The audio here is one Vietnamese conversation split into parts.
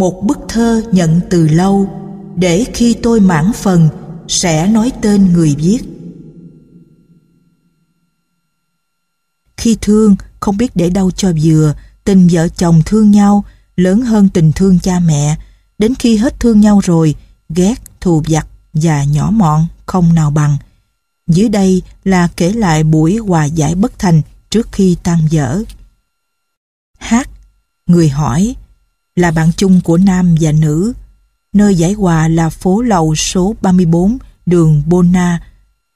Một bức thơ nhận từ lâu Để khi tôi mãn phần Sẽ nói tên người viết. Khi thương không biết để đâu cho vừa Tình vợ chồng thương nhau Lớn hơn tình thương cha mẹ. Đến khi hết thương nhau rồi Ghét, thù vặt và nhỏ mọn Không nào bằng. Dưới đây là kể lại buổi hòa giải bất thành Trước khi tan dở Hát Người hỏi là bạn chung của nam và nữ. Nơi giải hòa là phố lầu số 34, đường Bona.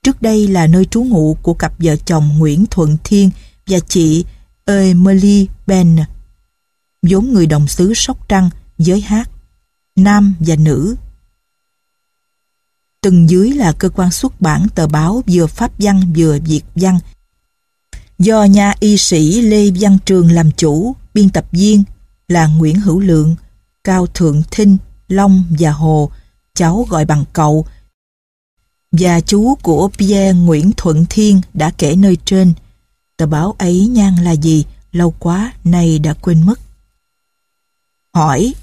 Trước đây là nơi trú ngụ của cặp vợ chồng Nguyễn Thuận Thiên và chị Emily Ben, vốn người đồng xứ Sóc Trăng, giới hát, nam và nữ. Từng dưới là cơ quan xuất bản tờ báo vừa Pháp văn vừa Việt văn. Do nhà y sĩ Lê Văn Trường làm chủ, biên tập viên là Nguyễn Hữu Lượng, Cao Thượng Thinh, Long và Hồ, cháu gọi bằng cậu, và chú của Pierre Nguyễn Thuận Thiên đã kể nơi trên. Tờ báo ấy nhan là gì, lâu quá, nay đã quên mất. Hỏi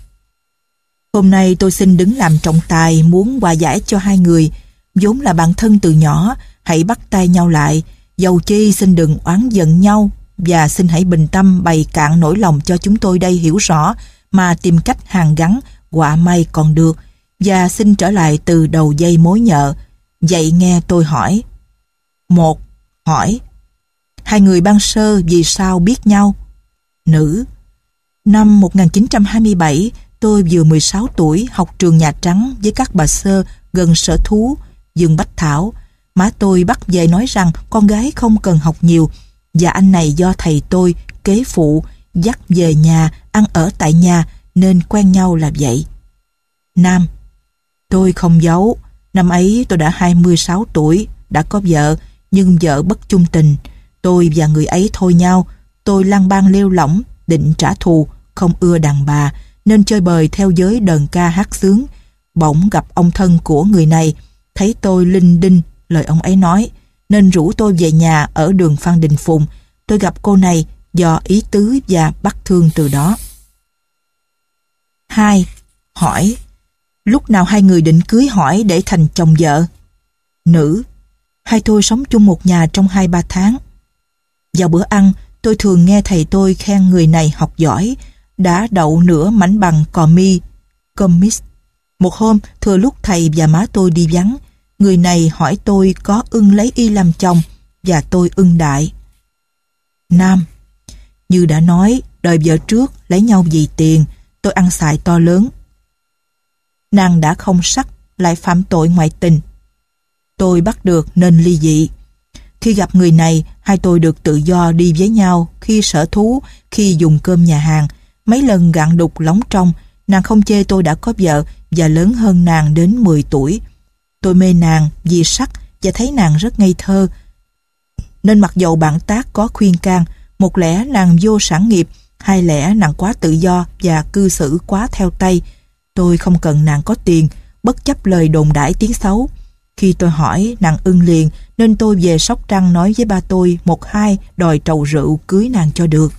Hôm nay tôi xin đứng làm trọng tài muốn hòa giải cho hai người, vốn là bạn thân từ nhỏ, hãy bắt tay nhau lại, dầu chi xin đừng oán giận nhau và xin hãy bình tâm bày cạn nỗi lòng cho chúng tôi đây hiểu rõ mà tìm cách hàn gắn quả may còn được và xin trở lại từ đầu dây mối nhợ. dạy nghe tôi hỏi. Một, hỏi. Hai người ban sơ vì sao biết nhau? Nữ. Năm 1927, tôi vừa 16 tuổi học trường Nhà Trắng với các bà sơ gần sở thú, Dương Bách Thảo. Má tôi bắt về nói rằng con gái không cần học nhiều và anh này do thầy tôi, kế phụ, dắt về nhà, ăn ở tại nhà nên quen nhau là vậy. Nam Tôi không giấu, năm ấy tôi đã 26 tuổi, đã có vợ, nhưng vợ bất chung tình. Tôi và người ấy thôi nhau, tôi lang bang lêu lỏng, định trả thù, không ưa đàn bà, nên chơi bời theo giới đờn ca hát sướng. Bỗng gặp ông thân của người này, thấy tôi linh đinh, lời ông ấy nói, nên rủ tôi về nhà ở đường Phan Đình Phùng. Tôi gặp cô này do ý tứ và bắt thương từ đó. 2. Hỏi Lúc nào hai người định cưới hỏi để thành chồng vợ? Nữ Hai tôi sống chung một nhà trong 2-3 tháng. Vào bữa ăn, tôi thường nghe thầy tôi khen người này học giỏi, đã đậu nửa mảnh bằng cò mi, commis. Một hôm, thừa lúc thầy và má tôi đi vắng, người này hỏi tôi có ưng lấy y làm chồng, và tôi ưng đại. Nam Như đã nói, đời vợ trước lấy nhau vì tiền, tôi ăn xài to lớn. Nàng đã không sắc, lại phạm tội ngoại tình. Tôi bắt được nên ly dị. Khi gặp người này, hai tôi được tự do đi với nhau, khi sở thú, khi dùng cơm nhà hàng. Mấy lần gặn đục lóng trong, nàng không chê tôi đã có vợ và lớn hơn nàng đến 10 tuổi. Tôi mê nàng vì sắc và thấy nàng rất ngây thơ. Nên mặc dầu bạn tác có khuyên can, một lẽ nàng vô sản nghiệp, hai lẽ nàng quá tự do và cư xử quá theo tay. Tôi không cần nàng có tiền, bất chấp lời đồn đãi tiếng xấu. Khi tôi hỏi, nàng ưng liền, nên tôi về Sóc Trăng nói với ba tôi một hai đòi trầu rượu cưới nàng cho được.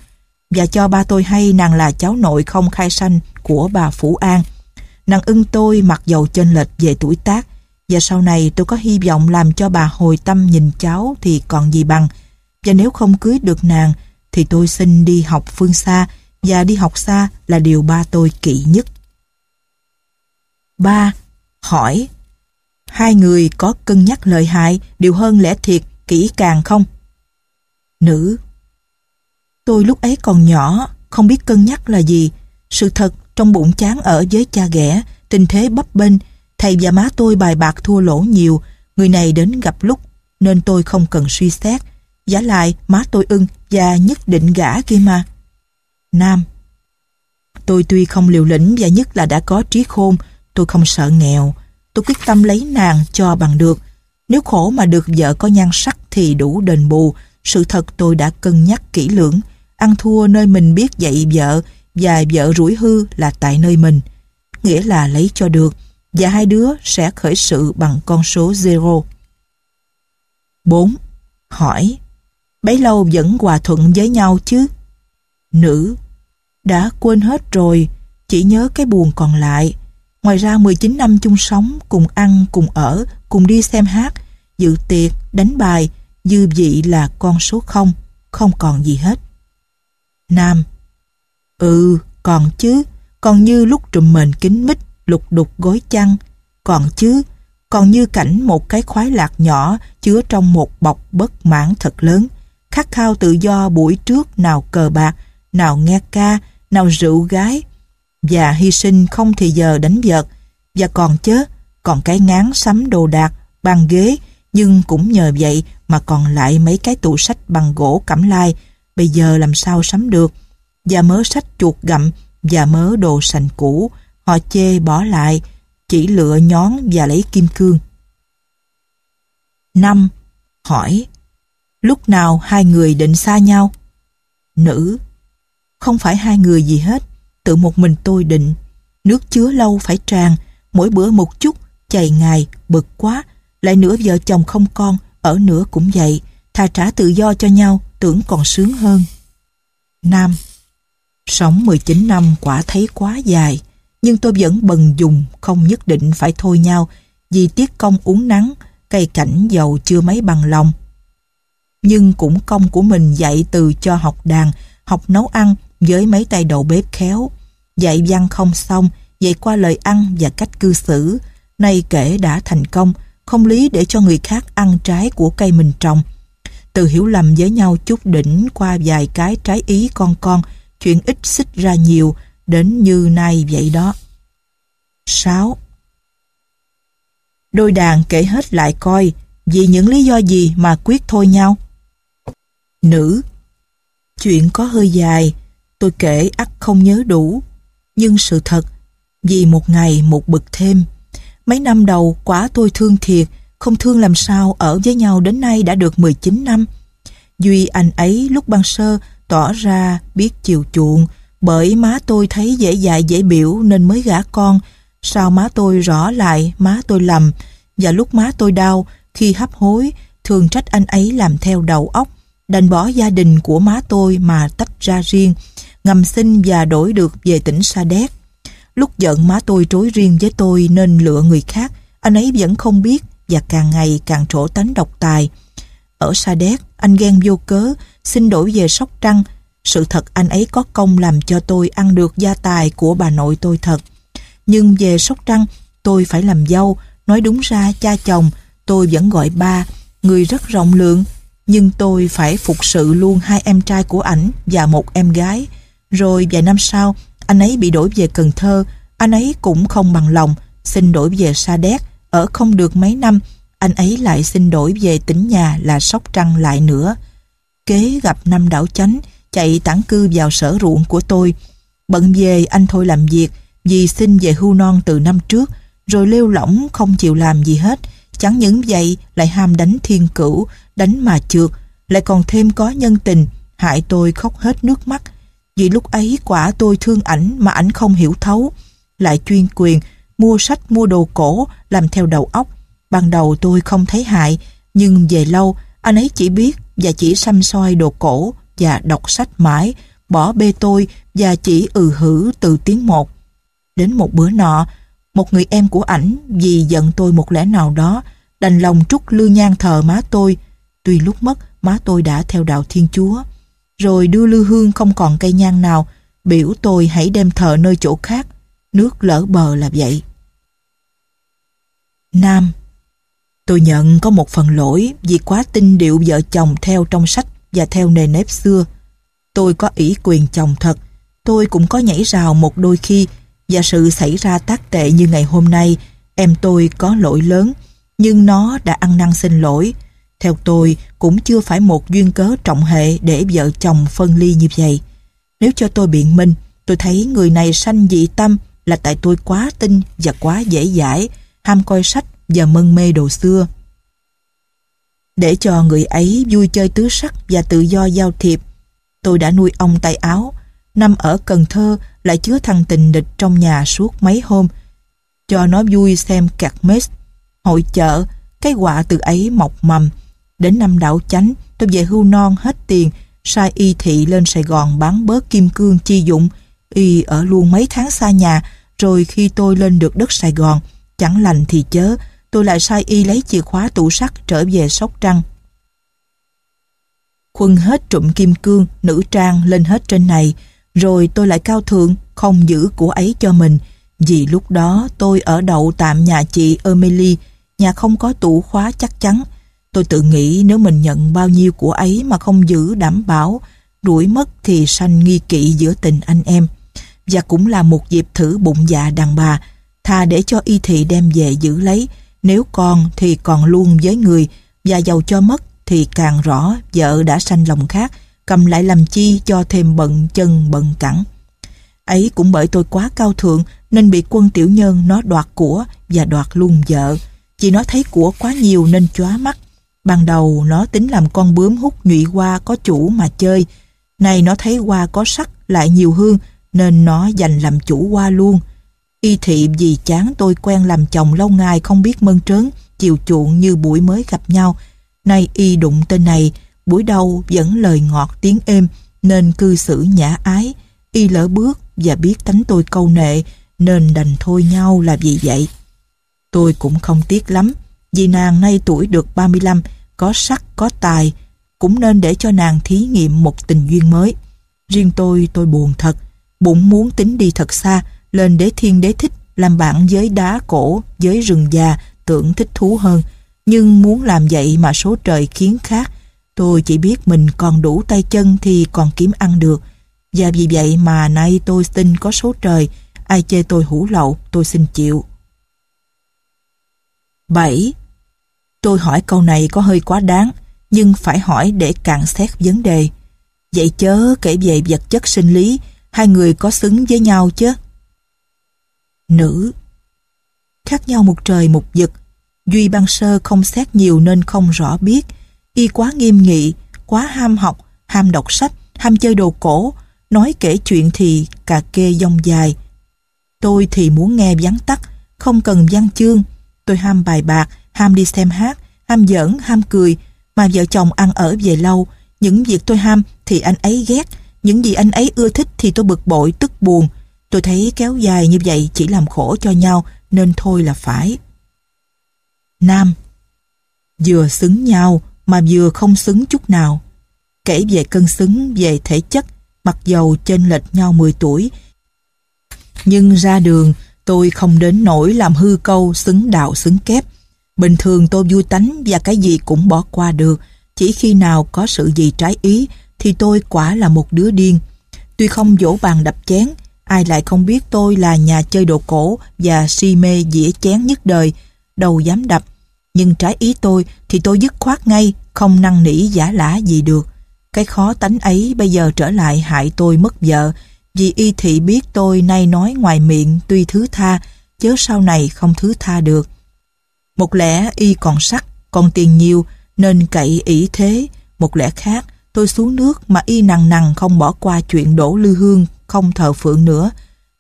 Và cho ba tôi hay nàng là cháu nội không khai sanh của bà Phủ An. Nàng ưng tôi mặc dầu chênh lệch về tuổi tác, và sau này tôi có hy vọng làm cho bà hồi tâm nhìn cháu thì còn gì bằng. Và nếu không cưới được nàng, thì tôi xin đi học phương xa, và đi học xa là điều ba tôi kỵ nhất. Ba, hỏi Hai người có cân nhắc lợi hại điều hơn lẽ thiệt kỹ càng không? Nữ, Tôi lúc ấy còn nhỏ, không biết cân nhắc là gì. Sự thật, trong bụng chán ở với cha ghẻ, tình thế bấp bênh, thầy và má tôi bài bạc thua lỗ nhiều, người này đến gặp lúc, nên tôi không cần suy xét. Giả lại, má tôi ưng và nhất định gả kia mà. Nam Tôi tuy không liều lĩnh và nhất là đã có trí khôn, tôi không sợ nghèo. Tôi quyết tâm lấy nàng cho bằng được. Nếu khổ mà được vợ có nhan sắc thì đủ đền bù. Sự thật tôi đã cân nhắc kỹ lưỡng. Ăn thua nơi mình biết dạy vợ và vợ rủi hư là tại nơi mình. Nghĩa là lấy cho được và hai đứa sẽ khởi sự bằng con số zero. 4. Hỏi Bấy lâu vẫn hòa thuận với nhau chứ? Nữ đã quên hết rồi, chỉ nhớ cái buồn còn lại. Ngoài ra 19 năm chung sống, cùng ăn, cùng ở, cùng đi xem hát, dự tiệc, đánh bài, dư vị là con số không, không còn gì hết. Nam Ừ, còn chứ, còn như lúc trùm mền kính mít, lục đục gối chăn, còn chứ, còn như cảnh một cái khoái lạc nhỏ chứa trong một bọc bất mãn thật lớn, khát khao tự do buổi trước nào cờ bạc, nào nghe ca, nào rượu gái, và hy sinh không thì giờ đánh vợt, và còn chớ, còn cái ngán sắm đồ đạc, bàn ghế, nhưng cũng nhờ vậy mà còn lại mấy cái tủ sách bằng gỗ cẩm lai, bây giờ làm sao sắm được, và mớ sách chuột gặm, và mớ đồ sành cũ, họ chê bỏ lại, chỉ lựa nhón và lấy kim cương. năm Hỏi Lúc nào hai người định xa nhau? Nữ Không phải hai người gì hết, tự một mình tôi định. Nước chứa lâu phải tràn, mỗi bữa một chút, chày ngày, bực quá. Lại nữa vợ chồng không con, ở nửa cũng vậy. Thà trả tự do cho nhau, tưởng còn sướng hơn. Nam Sống 19 năm quả thấy quá dài, nhưng tôi vẫn bần dùng, không nhất định phải thôi nhau, vì tiết công uống nắng, cây cảnh giàu chưa mấy bằng lòng. Nhưng cũng công của mình dạy từ cho học đàn, học nấu ăn với mấy tay đầu bếp khéo. Dạy văn không xong, dạy qua lời ăn và cách cư xử. Nay kể đã thành công, không lý để cho người khác ăn trái của cây mình trồng. Từ hiểu lầm với nhau chút đỉnh qua vài cái trái ý con con, chuyện ít xích ra nhiều, đến như nay vậy đó. 6. Đôi đàn kể hết lại coi vì những lý do gì mà quyết thôi nhau. Nữ Chuyện có hơi dài, tôi kể ắt không nhớ đủ. Nhưng sự thật, vì một ngày một bực thêm. Mấy năm đầu quá tôi thương thiệt, không thương làm sao ở với nhau đến nay đã được 19 năm. Duy anh ấy lúc ban sơ tỏ ra biết chiều chuộng, bởi má tôi thấy dễ dạy dễ biểu nên mới gả con. Sao má tôi rõ lại má tôi lầm, và lúc má tôi đau, khi hấp hối, thường trách anh ấy làm theo đầu óc, đành bỏ gia đình của má tôi mà tách ra riêng, ngầm xin và đổi được về tỉnh Sa Đéc. Lúc giận má tôi trối riêng với tôi nên lựa người khác, anh ấy vẫn không biết và càng ngày càng trổ tánh độc tài. Ở Sa Đéc, anh ghen vô cớ, xin đổi về Sóc Trăng. Sự thật anh ấy có công làm cho tôi ăn được gia tài của bà nội tôi thật. Nhưng về Sóc Trăng, tôi phải làm dâu, nói đúng ra cha chồng, tôi vẫn gọi ba, người rất rộng lượng, nhưng tôi phải phục sự luôn hai em trai của ảnh và một em gái. Rồi vài năm sau, anh ấy bị đổi về Cần Thơ, anh ấy cũng không bằng lòng, xin đổi về Sa Đéc, ở không được mấy năm, anh ấy lại xin đổi về tỉnh nhà là Sóc Trăng lại nữa. Kế gặp năm đảo chánh, chạy tản cư vào sở ruộng của tôi. Bận về anh thôi làm việc, vì xin về hưu non từ năm trước, rồi lêu lỏng không chịu làm gì hết. Chẳng những vậy lại ham đánh thiên cửu, đánh mà trượt, lại còn thêm có nhân tình, hại tôi khóc hết nước mắt. Vì lúc ấy quả tôi thương ảnh mà ảnh không hiểu thấu, lại chuyên quyền, mua sách mua đồ cổ, làm theo đầu óc. Ban đầu tôi không thấy hại, nhưng về lâu, anh ấy chỉ biết và chỉ xăm soi đồ cổ và đọc sách mãi, bỏ bê tôi và chỉ ừ hử từ tiếng một. Đến một bữa nọ, một người em của ảnh vì giận tôi một lẽ nào đó, đành lòng trút lư nhang thờ má tôi. Tuy lúc mất, má tôi đã theo đạo Thiên Chúa. Rồi đưa lư hương không còn cây nhang nào, biểu tôi hãy đem thờ nơi chỗ khác. Nước lỡ bờ là vậy. Nam Tôi nhận có một phần lỗi vì quá tin điệu vợ chồng theo trong sách và theo nề nếp xưa. Tôi có ý quyền chồng thật. Tôi cũng có nhảy rào một đôi khi. Và sự xảy ra tác tệ như ngày hôm nay, em tôi có lỗi lớn, nhưng nó đã ăn năn xin lỗi. Theo tôi, cũng chưa phải một duyên cớ trọng hệ để vợ chồng phân ly như vậy. Nếu cho tôi biện minh, tôi thấy người này sanh dị tâm là tại tôi quá tin và quá dễ dãi, ham coi sách và mân mê đồ xưa. Để cho người ấy vui chơi tứ sắc và tự do giao thiệp, tôi đã nuôi ông tay áo, năm ở Cần Thơ lại chứa thằng tình địch trong nhà suốt mấy hôm, cho nó vui xem cạc mết, hội chợ, cái quạ từ ấy mọc mầm. Đến năm đảo chánh, tôi về hưu non hết tiền, sai y thị lên Sài Gòn bán bớt kim cương chi dụng, y ở luôn mấy tháng xa nhà, rồi khi tôi lên được đất Sài Gòn, chẳng lành thì chớ, tôi lại sai y lấy chìa khóa tủ sắt trở về Sóc Trăng. Khuân hết trụm kim cương, nữ trang lên hết trên này, rồi tôi lại cao thượng, không giữ của ấy cho mình, vì lúc đó tôi ở đậu tạm nhà chị Emily, nhà không có tủ khóa chắc chắn. Tôi tự nghĩ nếu mình nhận bao nhiêu của ấy mà không giữ đảm bảo, đuổi mất thì sanh nghi kỵ giữa tình anh em. Và cũng là một dịp thử bụng dạ đàn bà, thà để cho y thị đem về giữ lấy, nếu còn thì còn luôn với người, và giàu cho mất thì càng rõ vợ đã sanh lòng khác, cầm lại làm chi cho thêm bận chân bận cẳng. Ấy cũng bởi tôi quá cao thượng nên bị quân tiểu nhân nó đoạt của và đoạt luôn vợ. Chỉ nó thấy của quá nhiều nên chóa mắt. Ban đầu nó tính làm con bướm hút nhụy hoa có chủ mà chơi. nay nó thấy hoa có sắc lại nhiều hương nên nó dành làm chủ hoa luôn. Y thị vì chán tôi quen làm chồng lâu ngày không biết mơn trớn, chiều chuộng như buổi mới gặp nhau. Nay y đụng tên này, buổi đầu vẫn lời ngọt tiếng êm nên cư xử nhã ái. Y lỡ bước và biết tánh tôi câu nệ nên đành thôi nhau là vì vậy. Tôi cũng không tiếc lắm vì nàng nay tuổi được 35 có sắc có tài cũng nên để cho nàng thí nghiệm một tình duyên mới. Riêng tôi tôi buồn thật bụng muốn tính đi thật xa lên đế thiên đế thích làm bạn với đá cổ với rừng già tưởng thích thú hơn nhưng muốn làm vậy mà số trời khiến khác tôi chỉ biết mình còn đủ tay chân thì còn kiếm ăn được và vì vậy mà nay tôi tin có số trời, ai chê tôi hủ lậu, tôi xin chịu. 7. Tôi hỏi câu này có hơi quá đáng, nhưng phải hỏi để cạn xét vấn đề. Vậy chớ kể về vật chất sinh lý, hai người có xứng với nhau chứ? Nữ Khác nhau một trời một vực, Duy băng sơ không xét nhiều nên không rõ biết, y quá nghiêm nghị, quá ham học, ham đọc sách, ham chơi đồ cổ, nói kể chuyện thì cà kê dông dài. Tôi thì muốn nghe vắn tắt, không cần văn chương. Tôi ham bài bạc, ham đi xem hát, ham giỡn, ham cười, mà vợ chồng ăn ở về lâu. Những việc tôi ham thì anh ấy ghét, những gì anh ấy ưa thích thì tôi bực bội, tức buồn. Tôi thấy kéo dài như vậy chỉ làm khổ cho nhau, nên thôi là phải. Nam Vừa xứng nhau mà vừa không xứng chút nào. Kể về cân xứng về thể chất mặc dầu chênh lệch nhau 10 tuổi. Nhưng ra đường, tôi không đến nỗi làm hư câu xứng đạo xứng kép. Bình thường tôi vui tánh và cái gì cũng bỏ qua được. Chỉ khi nào có sự gì trái ý thì tôi quả là một đứa điên. Tuy không vỗ bàn đập chén, ai lại không biết tôi là nhà chơi đồ cổ và si mê dĩa chén nhất đời, đâu dám đập. Nhưng trái ý tôi thì tôi dứt khoát ngay, không năn nỉ giả lả gì được. Cái khó tánh ấy bây giờ trở lại hại tôi mất vợ, vì y thị biết tôi nay nói ngoài miệng tuy thứ tha, chớ sau này không thứ tha được. Một lẽ y còn sắc, còn tiền nhiều, nên cậy ỷ thế. Một lẽ khác, tôi xuống nước mà y nằng nằng không bỏ qua chuyện đổ lư hương, không thờ phượng nữa.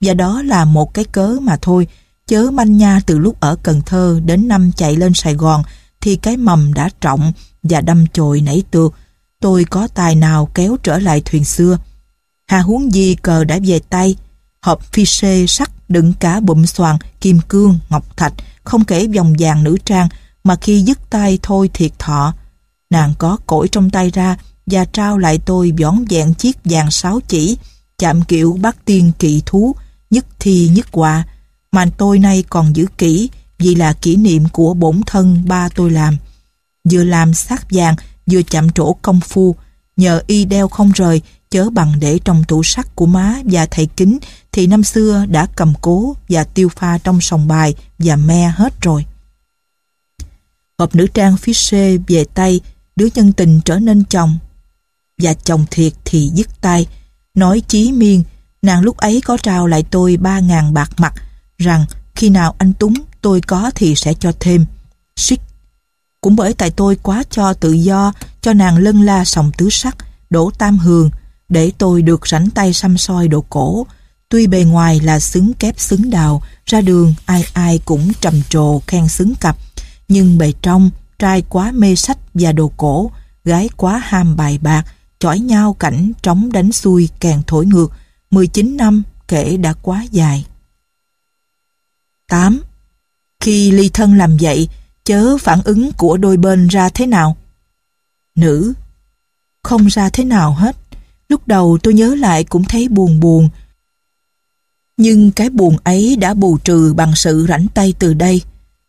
Và đó là một cái cớ mà thôi, chớ manh nha từ lúc ở Cần Thơ đến năm chạy lên Sài Gòn, thì cái mầm đã trọng và đâm chồi nảy tược, tôi có tài nào kéo trở lại thuyền xưa. Hà huống gì cờ đã về tay, hộp phi xê sắt đựng cả bụm xoàn, kim cương, ngọc thạch, không kể vòng vàng nữ trang, mà khi dứt tay thôi thiệt thọ. Nàng có cổi trong tay ra và trao lại tôi vỏn vẹn chiếc vàng sáu chỉ, chạm kiểu bắt tiên kỵ thú, nhất thi nhất quà, mà tôi nay còn giữ kỹ vì là kỷ niệm của bổn thân ba tôi làm. Vừa làm sát vàng, vừa chạm trổ công phu, nhờ y đeo không rời chớ bằng để trong tủ sắt của má và thầy kính thì năm xưa đã cầm cố và tiêu pha trong sòng bài và me hết rồi. Hộp nữ trang phía xê về tay, đứa nhân tình trở nên chồng. Và chồng thiệt thì dứt tay, nói chí miên, nàng lúc ấy có trao lại tôi ba ngàn bạc mặt, rằng khi nào anh túng tôi có thì sẽ cho thêm. Xích. Cũng bởi tại tôi quá cho tự do, cho nàng lân la sòng tứ sắc, đổ tam hường, để tôi được rảnh tay xăm soi đồ cổ. Tuy bề ngoài là xứng kép xứng đào, ra đường ai ai cũng trầm trồ khen xứng cặp, nhưng bề trong trai quá mê sách và đồ cổ, gái quá ham bài bạc, chỏi nhau cảnh trống đánh xuôi càng thổi ngược, 19 năm kể đã quá dài. 8. Khi ly thân làm vậy, chớ phản ứng của đôi bên ra thế nào? Nữ Không ra thế nào hết. Lúc đầu tôi nhớ lại cũng thấy buồn buồn. Nhưng cái buồn ấy đã bù trừ bằng sự rảnh tay từ đây.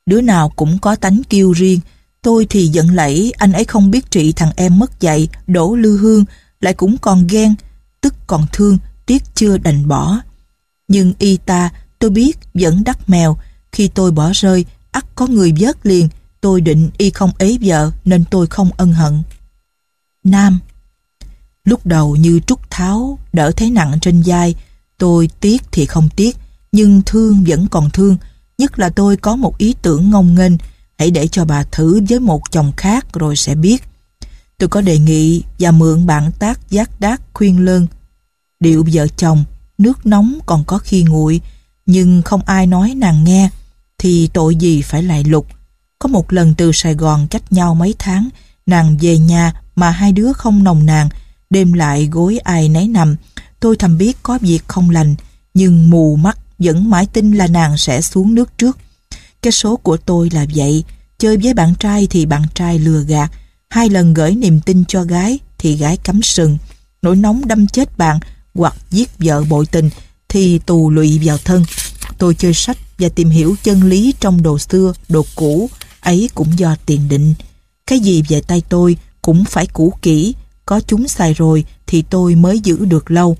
Đứa nào cũng có tánh kiêu riêng. Tôi thì giận lẫy anh ấy không biết trị thằng em mất dạy, đổ lư hương, lại cũng còn ghen, tức còn thương, tiếc chưa đành bỏ. Nhưng y ta, tôi biết, vẫn đắc mèo. Khi tôi bỏ rơi, ắt có người vớt liền. Tôi định y không ế vợ, nên tôi không ân hận. Nam Lúc đầu như trúc tháo, đỡ thấy nặng trên vai. Tôi tiếc thì không tiếc, nhưng thương vẫn còn thương. Nhất là tôi có một ý tưởng ngông nghênh, hãy để cho bà thử với một chồng khác rồi sẽ biết. Tôi có đề nghị và mượn bản tác giác đác khuyên lơn. Điệu vợ chồng, nước nóng còn có khi nguội, nhưng không ai nói nàng nghe, thì tội gì phải lại lục. Có một lần từ Sài Gòn cách nhau mấy tháng, nàng về nhà mà hai đứa không nồng nàng, đêm lại gối ai nấy nằm. Tôi thầm biết có việc không lành, nhưng mù mắt vẫn mãi tin là nàng sẽ xuống nước trước. Cái số của tôi là vậy, chơi với bạn trai thì bạn trai lừa gạt, hai lần gửi niềm tin cho gái thì gái cắm sừng, nỗi nóng đâm chết bạn hoặc giết vợ bội tình thì tù lụy vào thân. Tôi chơi sách và tìm hiểu chân lý trong đồ xưa, đồ cũ, ấy cũng do tiền định. Cái gì về tay tôi cũng phải cũ kỹ, có chúng xài rồi thì tôi mới giữ được lâu.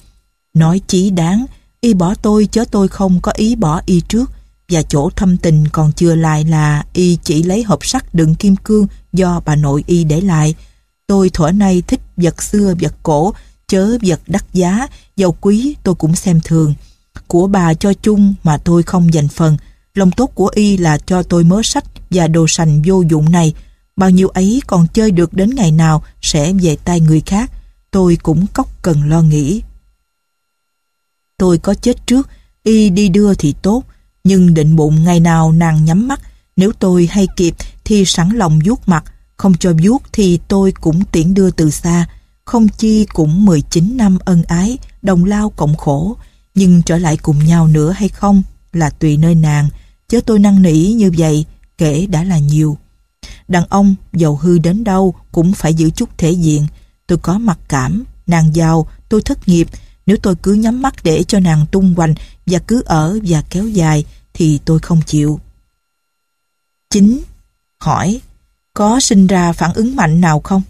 Nói chí đáng, y bỏ tôi chớ tôi không có ý bỏ y trước, và chỗ thâm tình còn chưa lại là y chỉ lấy hộp sắt đựng kim cương do bà nội y để lại. Tôi thuở nay thích vật xưa vật cổ, chớ vật đắt giá, dầu quý tôi cũng xem thường. Của bà cho chung mà tôi không dành phần, lòng tốt của y là cho tôi mớ sách và đồ sành vô dụng này. Bao nhiêu ấy còn chơi được đến ngày nào sẽ về tay người khác, tôi cũng cóc cần lo nghĩ. Tôi có chết trước, y đi đưa thì tốt, nhưng định bụng ngày nào nàng nhắm mắt, nếu tôi hay kịp thì sẵn lòng vuốt mặt, không cho vuốt thì tôi cũng tiễn đưa từ xa. Không chi cũng 19 năm ân ái, đồng lao cộng khổ, nhưng trở lại cùng nhau nữa hay không là tùy nơi nàng, chứ tôi năn nỉ như vậy, kể đã là nhiều. Đàn ông giàu hư đến đâu cũng phải giữ chút thể diện. Tôi có mặc cảm, nàng giàu, tôi thất nghiệp. Nếu tôi cứ nhắm mắt để cho nàng tung hoành và cứ ở và kéo dài thì tôi không chịu. Chính Hỏi Có sinh ra phản ứng mạnh nào không?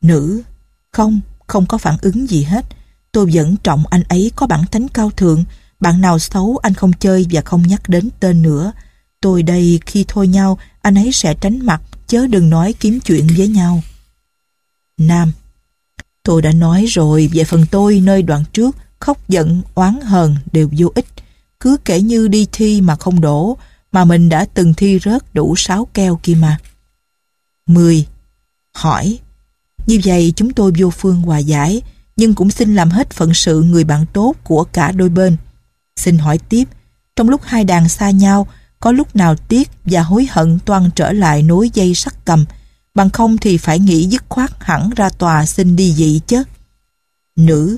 Nữ Không, không có phản ứng gì hết. Tôi vẫn trọng anh ấy có bản tính cao thượng. Bạn nào xấu anh không chơi và không nhắc đến tên nữa. Tôi đây khi thôi nhau anh ấy sẽ tránh mặt chớ đừng nói kiếm chuyện với nhau. Nam Tôi đã nói rồi về phần tôi nơi đoạn trước khóc giận, oán hờn đều vô ích. Cứ kể như đi thi mà không đổ mà mình đã từng thi rớt đủ sáu keo kia mà. 10. Hỏi Như vậy chúng tôi vô phương hòa giải nhưng cũng xin làm hết phận sự người bạn tốt của cả đôi bên. Xin hỏi tiếp, trong lúc hai đàn xa nhau, có lúc nào tiếc và hối hận toan trở lại nối dây sắt cầm, bằng không thì phải nghĩ dứt khoát hẳn ra tòa xin đi dị chứ. Nữ,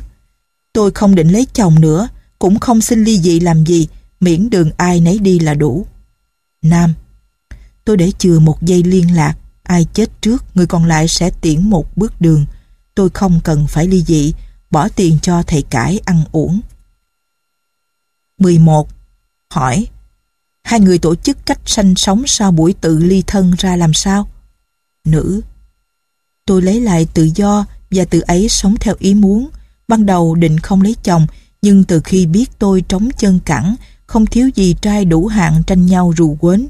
tôi không định lấy chồng nữa, cũng không xin ly dị làm gì, miễn đường ai nấy đi là đủ. Nam, tôi để chừa một dây liên lạc, ai chết trước, người còn lại sẽ tiễn một bước đường. Tôi không cần phải ly dị, bỏ tiền cho thầy cải ăn uổng. 11. Hỏi Hai người tổ chức cách sanh sống sau buổi tự ly thân ra làm sao? Nữ Tôi lấy lại tự do và tự ấy sống theo ý muốn. Ban đầu định không lấy chồng, nhưng từ khi biết tôi trống chân cẳng, không thiếu gì trai đủ hạng tranh nhau rù quến.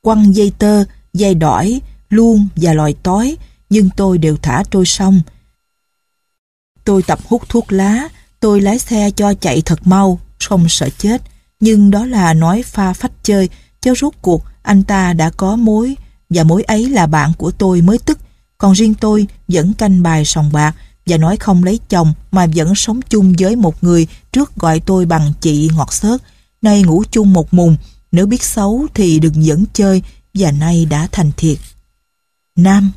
Quăng dây tơ, dây đỏi, luôn và loài tói, nhưng tôi đều thả trôi xong. Tôi tập hút thuốc lá, tôi lái xe cho chạy thật mau, không sợ chết. Nhưng đó là nói pha phách chơi, cho rốt cuộc anh ta đã có mối, và mối ấy là bạn của tôi mới tức. Còn riêng tôi vẫn canh bài sòng bạc và nói không lấy chồng mà vẫn sống chung với một người trước gọi tôi bằng chị ngọt xớt. Nay ngủ chung một mùng, nếu biết xấu thì đừng dẫn chơi và nay đã thành thiệt. Nam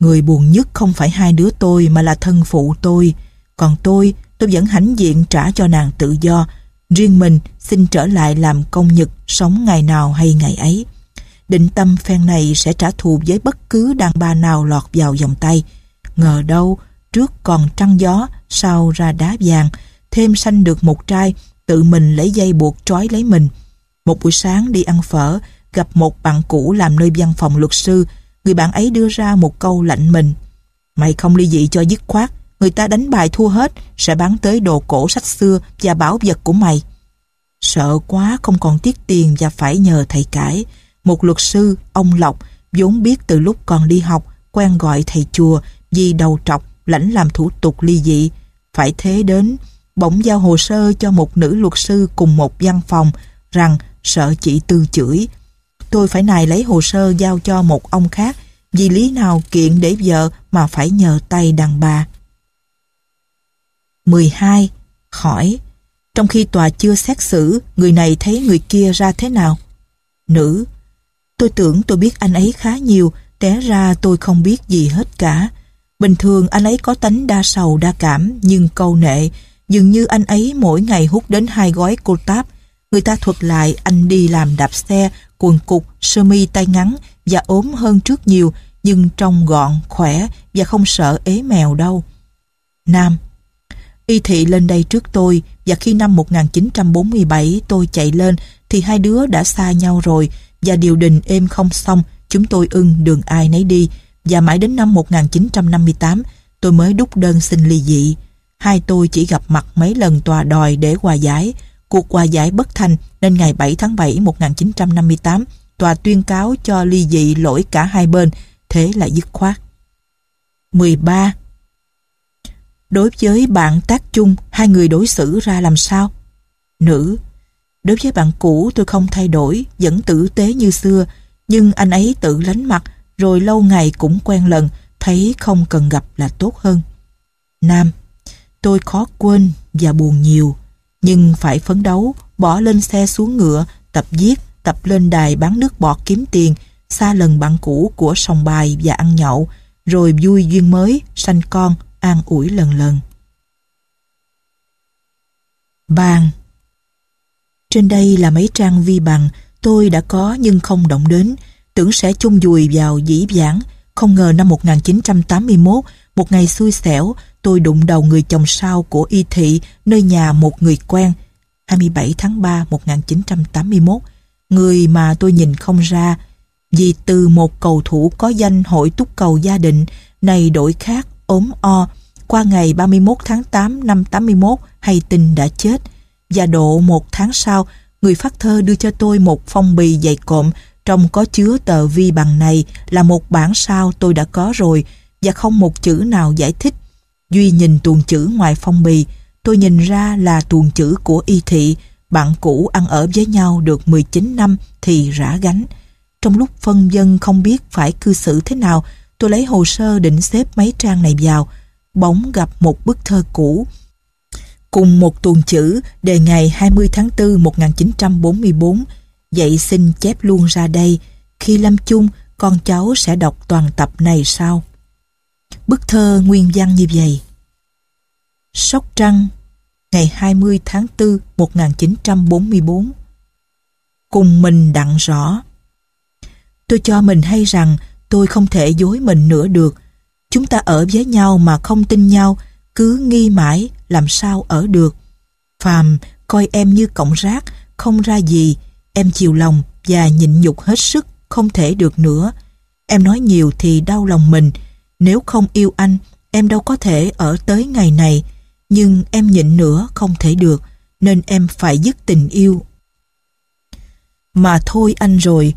Người buồn nhất không phải hai đứa tôi mà là thân phụ tôi. Còn tôi, tôi vẫn hãnh diện trả cho nàng tự do. Riêng mình xin trở lại làm công nhật sống ngày nào hay ngày ấy. Định tâm phen này sẽ trả thù với bất cứ đàn bà nào lọt vào vòng tay. Ngờ đâu, trước còn trăng gió, sau ra đá vàng, thêm sanh được một trai, tự mình lấy dây buộc trói lấy mình. Một buổi sáng đi ăn phở, gặp một bạn cũ làm nơi văn phòng luật sư, người bạn ấy đưa ra một câu lạnh mình. Mày không ly dị cho dứt khoát, người ta đánh bài thua hết, sẽ bán tới đồ cổ sách xưa và bảo vật của mày. Sợ quá không còn tiếc tiền và phải nhờ thầy cãi. Một luật sư, ông Lộc, vốn biết từ lúc còn đi học, quen gọi thầy chùa vì đầu trọc, lãnh làm thủ tục ly dị. Phải thế đến, bỗng giao hồ sơ cho một nữ luật sư cùng một văn phòng rằng sợ chị tư chửi. Tôi phải nài lấy hồ sơ giao cho một ông khác vì lý nào kiện để vợ mà phải nhờ tay đàn bà. 12. Hỏi Trong khi tòa chưa xét xử, người này thấy người kia ra thế nào? Nữ Tôi tưởng tôi biết anh ấy khá nhiều, té ra tôi không biết gì hết cả. Bình thường anh ấy có tánh đa sầu đa cảm nhưng câu nệ, dường như anh ấy mỗi ngày hút đến hai gói cô táp. Người ta thuật lại anh đi làm đạp xe, quần cục, sơ mi tay ngắn và ốm hơn trước nhiều, nhưng trông gọn, khỏe và không sợ ế mèo đâu. Nam Y thị lên đây trước tôi và khi năm 1947 tôi chạy lên thì hai đứa đã xa nhau rồi và điều đình êm không xong chúng tôi ưng đường ai nấy đi và mãi đến năm 1958 tôi mới đúc đơn xin ly dị. Hai tôi chỉ gặp mặt mấy lần tòa đòi để hòa giải. Cuộc hòa giải bất thành nên ngày 7 tháng 7 1958 tòa tuyên cáo cho ly dị lỗi cả hai bên, thế là dứt khoát. 13. Đối với bạn tác chung, hai người đối xử ra làm sao? Nữ. Đối với bạn cũ tôi không thay đổi, vẫn tử tế như xưa, nhưng anh ấy tự lánh mặt, rồi lâu ngày cũng quen lần, thấy không cần gặp là tốt hơn. Nam. Tôi khó quên và buồn nhiều, nhưng phải phấn đấu, bỏ lên xe xuống ngựa, tập viết, tập lên đài bán nước bọt kiếm tiền, xa lần bạn cũ của sòng bài và ăn nhậu, rồi vui duyên mới, sanh con, an ủi lần lần. Bàn trên đây là mấy trang vi bằng tôi đã có nhưng không động đến, tưởng sẽ chung dùi vào dĩ vãng. Không ngờ năm 1981, một ngày xui xẻo, tôi đụng đầu người chồng sau của y thị nơi nhà một người quen. 27 tháng 3 1981, người mà tôi nhìn không ra, vì từ một cầu thủ có danh hội túc cầu gia đình này đổi khác ốm o, qua ngày 31 tháng 8 năm 81 hay tin đã chết. Và độ một tháng sau, người phát thơ đưa cho tôi một phong bì dày cộm trong có chứa tờ vi bằng này là một bản sao tôi đã có rồi và không một chữ nào giải thích. Duy nhìn tuồng chữ ngoài phong bì, tôi nhìn ra là tuồng chữ của y thị, bạn cũ ăn ở với nhau được 19 năm thì rã gánh. Trong lúc phân dân không biết phải cư xử thế nào, tôi lấy hồ sơ định xếp mấy trang này vào, bỗng gặp một bức thơ cũ. Cùng một tuần chữ đề ngày 20 tháng 4 1944, vậy xin chép luôn ra đây, khi lâm chung con cháu sẽ đọc toàn tập này sau. Bức thơ nguyên văn như vậy. Sóc Trăng, ngày 20 tháng 4 1944. Cùng mình đặng rõ. Tôi cho mình hay rằng tôi không thể dối mình nữa được. Chúng ta ở với nhau mà không tin nhau, cứ nghi mãi, làm sao ở được. Phàm coi em như cọng rác, không ra gì, em chiều lòng và nhịn nhục hết sức, không thể được nữa. Em nói nhiều thì đau lòng mình, nếu không yêu anh, Em đâu có thể ở tới ngày này, nhưng em nhịn nữa không thể được, nên em phải dứt tình yêu. Mà thôi anh rồi,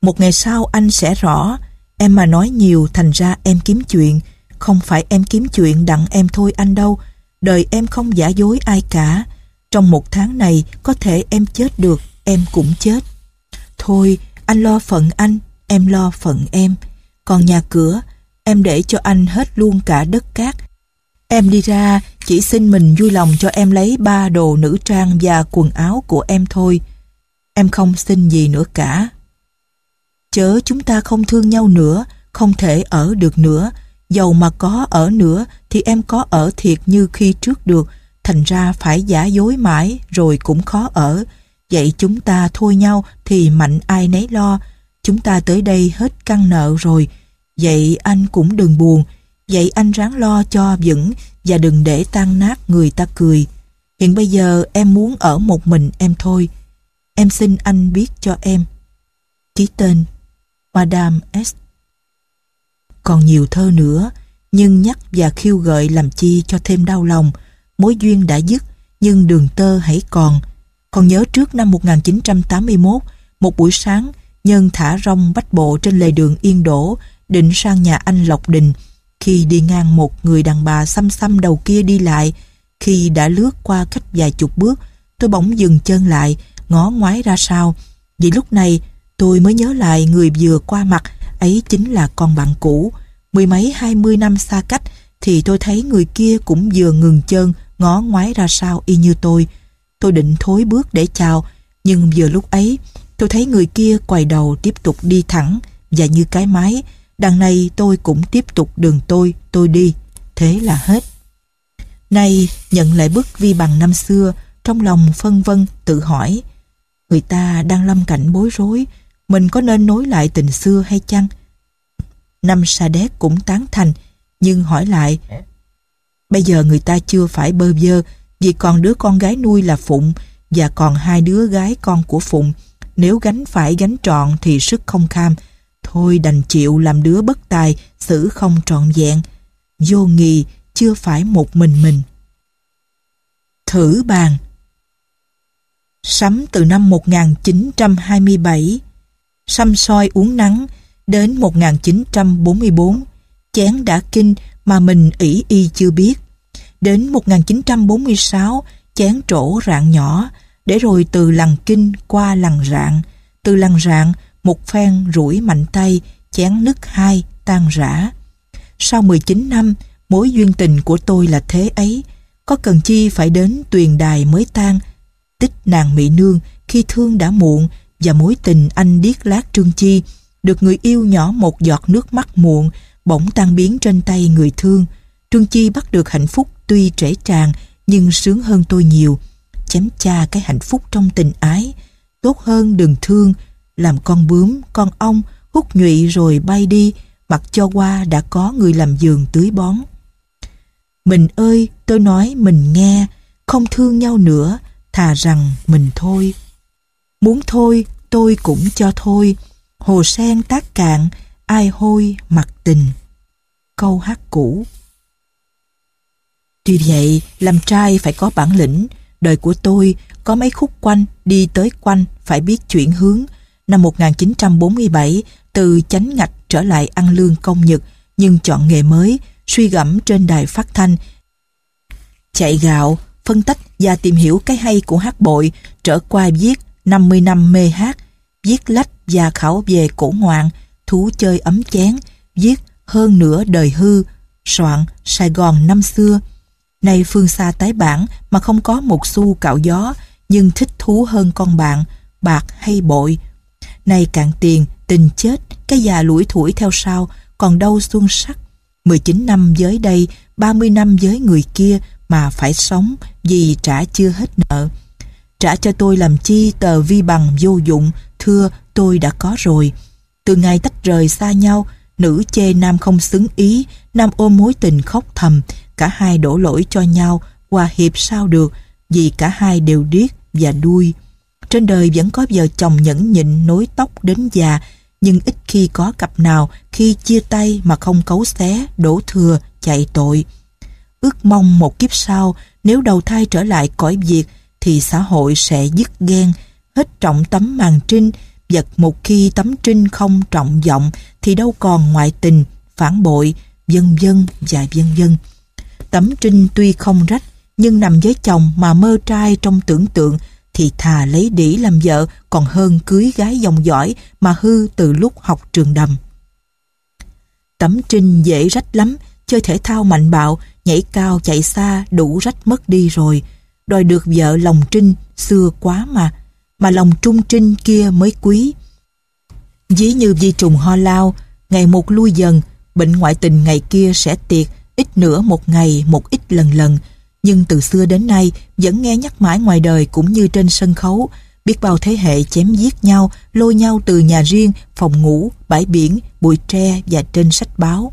một ngày sau anh sẽ rõ, em mà nói nhiều thành ra em kiếm chuyện, không phải em kiếm chuyện đặng em thôi anh đâu, đời em không giả dối ai cả. Trong một tháng này có thể em chết được, em cũng chết. Thôi, anh lo phận anh, em lo phận em. Còn nhà cửa, em để cho anh hết luôn cả đất cát. Em đi ra, chỉ xin mình vui lòng cho em lấy ba đồ nữ trang và quần áo của em thôi. Em không xin gì nữa cả. Chớ chúng ta không thương nhau nữa, không thể ở được nữa. Dầu mà có ở nữa thì em có ở thiệt như khi trước được, thành ra phải giả dối mãi rồi cũng khó ở. Vậy chúng ta thôi nhau thì mạnh ai nấy lo. Chúng ta tới đây hết căn nợ rồi. Vậy anh cũng đừng buồn. Vậy anh ráng lo cho vững và đừng để tan nát người ta cười. Hiện bây giờ em muốn ở một mình em thôi. Em xin anh biết cho em. Ký tên Madame S. Còn nhiều thơ nữa, nhưng nhắc và khiêu gợi làm chi cho thêm đau lòng. Mối duyên đã dứt, nhưng đường tơ hãy còn. Còn nhớ trước năm 1981, một buổi sáng, Nhân thả rong bách bộ trên lề đường Yên Đỗ, định sang nhà anh Lộc Đình. Khi đi ngang một người đàn bà xăm xăm đầu kia đi lại, khi đã lướt qua cách vài chục bước, tôi bỗng dừng chân lại, ngó ngoái ra sau. Vì lúc này, tôi mới nhớ lại người vừa qua mặt, ấy chính là con bạn cũ. Mười mấy hai mươi năm xa cách, thì tôi thấy người kia cũng vừa ngừng chân, ngó ngoái ra sao y như tôi. Tôi định thối bước để chào, nhưng vừa lúc ấy, tôi thấy người kia quay đầu tiếp tục đi thẳng, và như cái máy, đằng này tôi cũng tiếp tục đường tôi, tôi đi. Thế là hết. Nay, nhận lại bức vi bằng năm xưa, trong lòng phân vân tự hỏi, người ta đang lâm cảnh bối rối, mình có nên nối lại tình xưa hay chăng? Năm Sa Đéc cũng tán thành, nhưng hỏi lại, bây giờ người ta chưa phải bơ vơ, vì còn đứa con gái nuôi là Phụng, và còn hai đứa gái con của Phụng. Nếu gánh phải gánh trọn thì sức không kham. Thôi đành chịu làm đứa bất tài, xử không trọn vẹn. Vô nghì, chưa phải một mình mình. Thử bàn Sắm từ năm 1927 Xăm soi uống nắng Đến 1944 Chén đã kinh mà mình ỷ y chưa biết. Đến 1946 chén trổ rạng nhỏ, để rồi từ lằn kinh qua lằn rạng. Từ lằn rạng, một phen rủi mạnh tay, chén nứt hai, tan rã. Sau 19 năm, mối duyên tình của tôi là thế ấy. Có cần chi phải đến tuyền đài mới tan, tích nàng mỹ nương khi thương đã muộn và mối tình anh điếc lát trương chi được người yêu nhỏ một giọt nước mắt muộn bỗng tan biến trên tay người thương. Trương chi bắt được hạnh phúc tuy trễ tràn nhưng sướng hơn tôi nhiều. Chém cha cái hạnh phúc trong tình ái. Tốt hơn đừng thương, làm con bướm, con ong, hút nhụy rồi bay đi, mặc cho qua đã có người làm giường tưới bón. Mình ơi, tôi nói mình nghe, không thương nhau nữa, thà rằng mình thôi muốn thôi tôi cũng cho thôi hồ sen tác cạn ai hôi mặt tình câu hát cũ tuy vậy làm trai phải có bản lĩnh Đời của tôi có mấy khúc quanh đi tới quanh phải biết chuyển hướng. Năm 1947, từ chánh ngạch trở lại ăn lương công nhật nhưng chọn nghề mới, suy gẫm trên đài phát thanh. Chạy gạo, phân tách và tìm hiểu cái hay của hát bội, trở qua viết 50 năm mê hát, viết lách và khảo về cổ ngoạn, thú chơi ấm chén, viết hơn nửa đời hư, soạn Sài Gòn năm xưa, Nay phương xa tái bản mà không có một xu cạo gió, nhưng thích thú hơn con bạn, bạc hay bội. Nay cạn tiền, tình chết, cái già lủi thủi theo sau, còn đâu xuân sắc. 19 năm với đây, 30 năm với người kia mà phải sống vì trả chưa hết nợ. Trả cho tôi làm chi tờ vi bằng vô dụng, thưa tôi đã có rồi. Từ ngày tách rời xa nhau, nữ chê nam không xứng ý, nam ôm mối tình khóc thầm, cả hai đổ lỗi cho nhau, hòa hiệp sao được, vì cả hai đều điếc và đuôi. Trên đời vẫn có vợ chồng nhẫn nhịn nối tóc đến già, nhưng ít khi có cặp nào khi chia tay mà không cấu xé, đổ thừa chạy tội. Ước mong một kiếp sau, nếu đầu thai trở lại cõi Việt, thì xã hội sẽ dứt ghen, hết trọng tấm màn trinh, vật một khi tấm trinh không trọng vọng thì đâu còn ngoại tình, phản bội, vân vân và vân vân. Tấm trinh tuy không rách, nhưng nằm với chồng mà mơ trai trong tưởng tượng thì thà lấy đĩ làm vợ còn hơn cưới gái dòng giỏi mà hư từ lúc học trường đầm. Tấm trinh dễ rách lắm, chơi thể thao mạnh bạo, nhảy cao chạy xa đủ rách mất đi rồi. Đòi được vợ lòng trinh xưa quá mà, mà lòng trung trinh kia mới quý. Dí như vi trùng ho lao, ngày một lui dần, bệnh ngoại tình ngày kia sẽ tiệt, ít nữa một ngày một ít lần lần, nhưng từ xưa đến nay vẫn nghe nhắc mãi ngoài đời cũng như trên sân khấu, biết bao thế hệ chém giết nhau, lôi nhau từ nhà riêng, phòng ngủ, bãi biển, bụi tre và trên sách báo.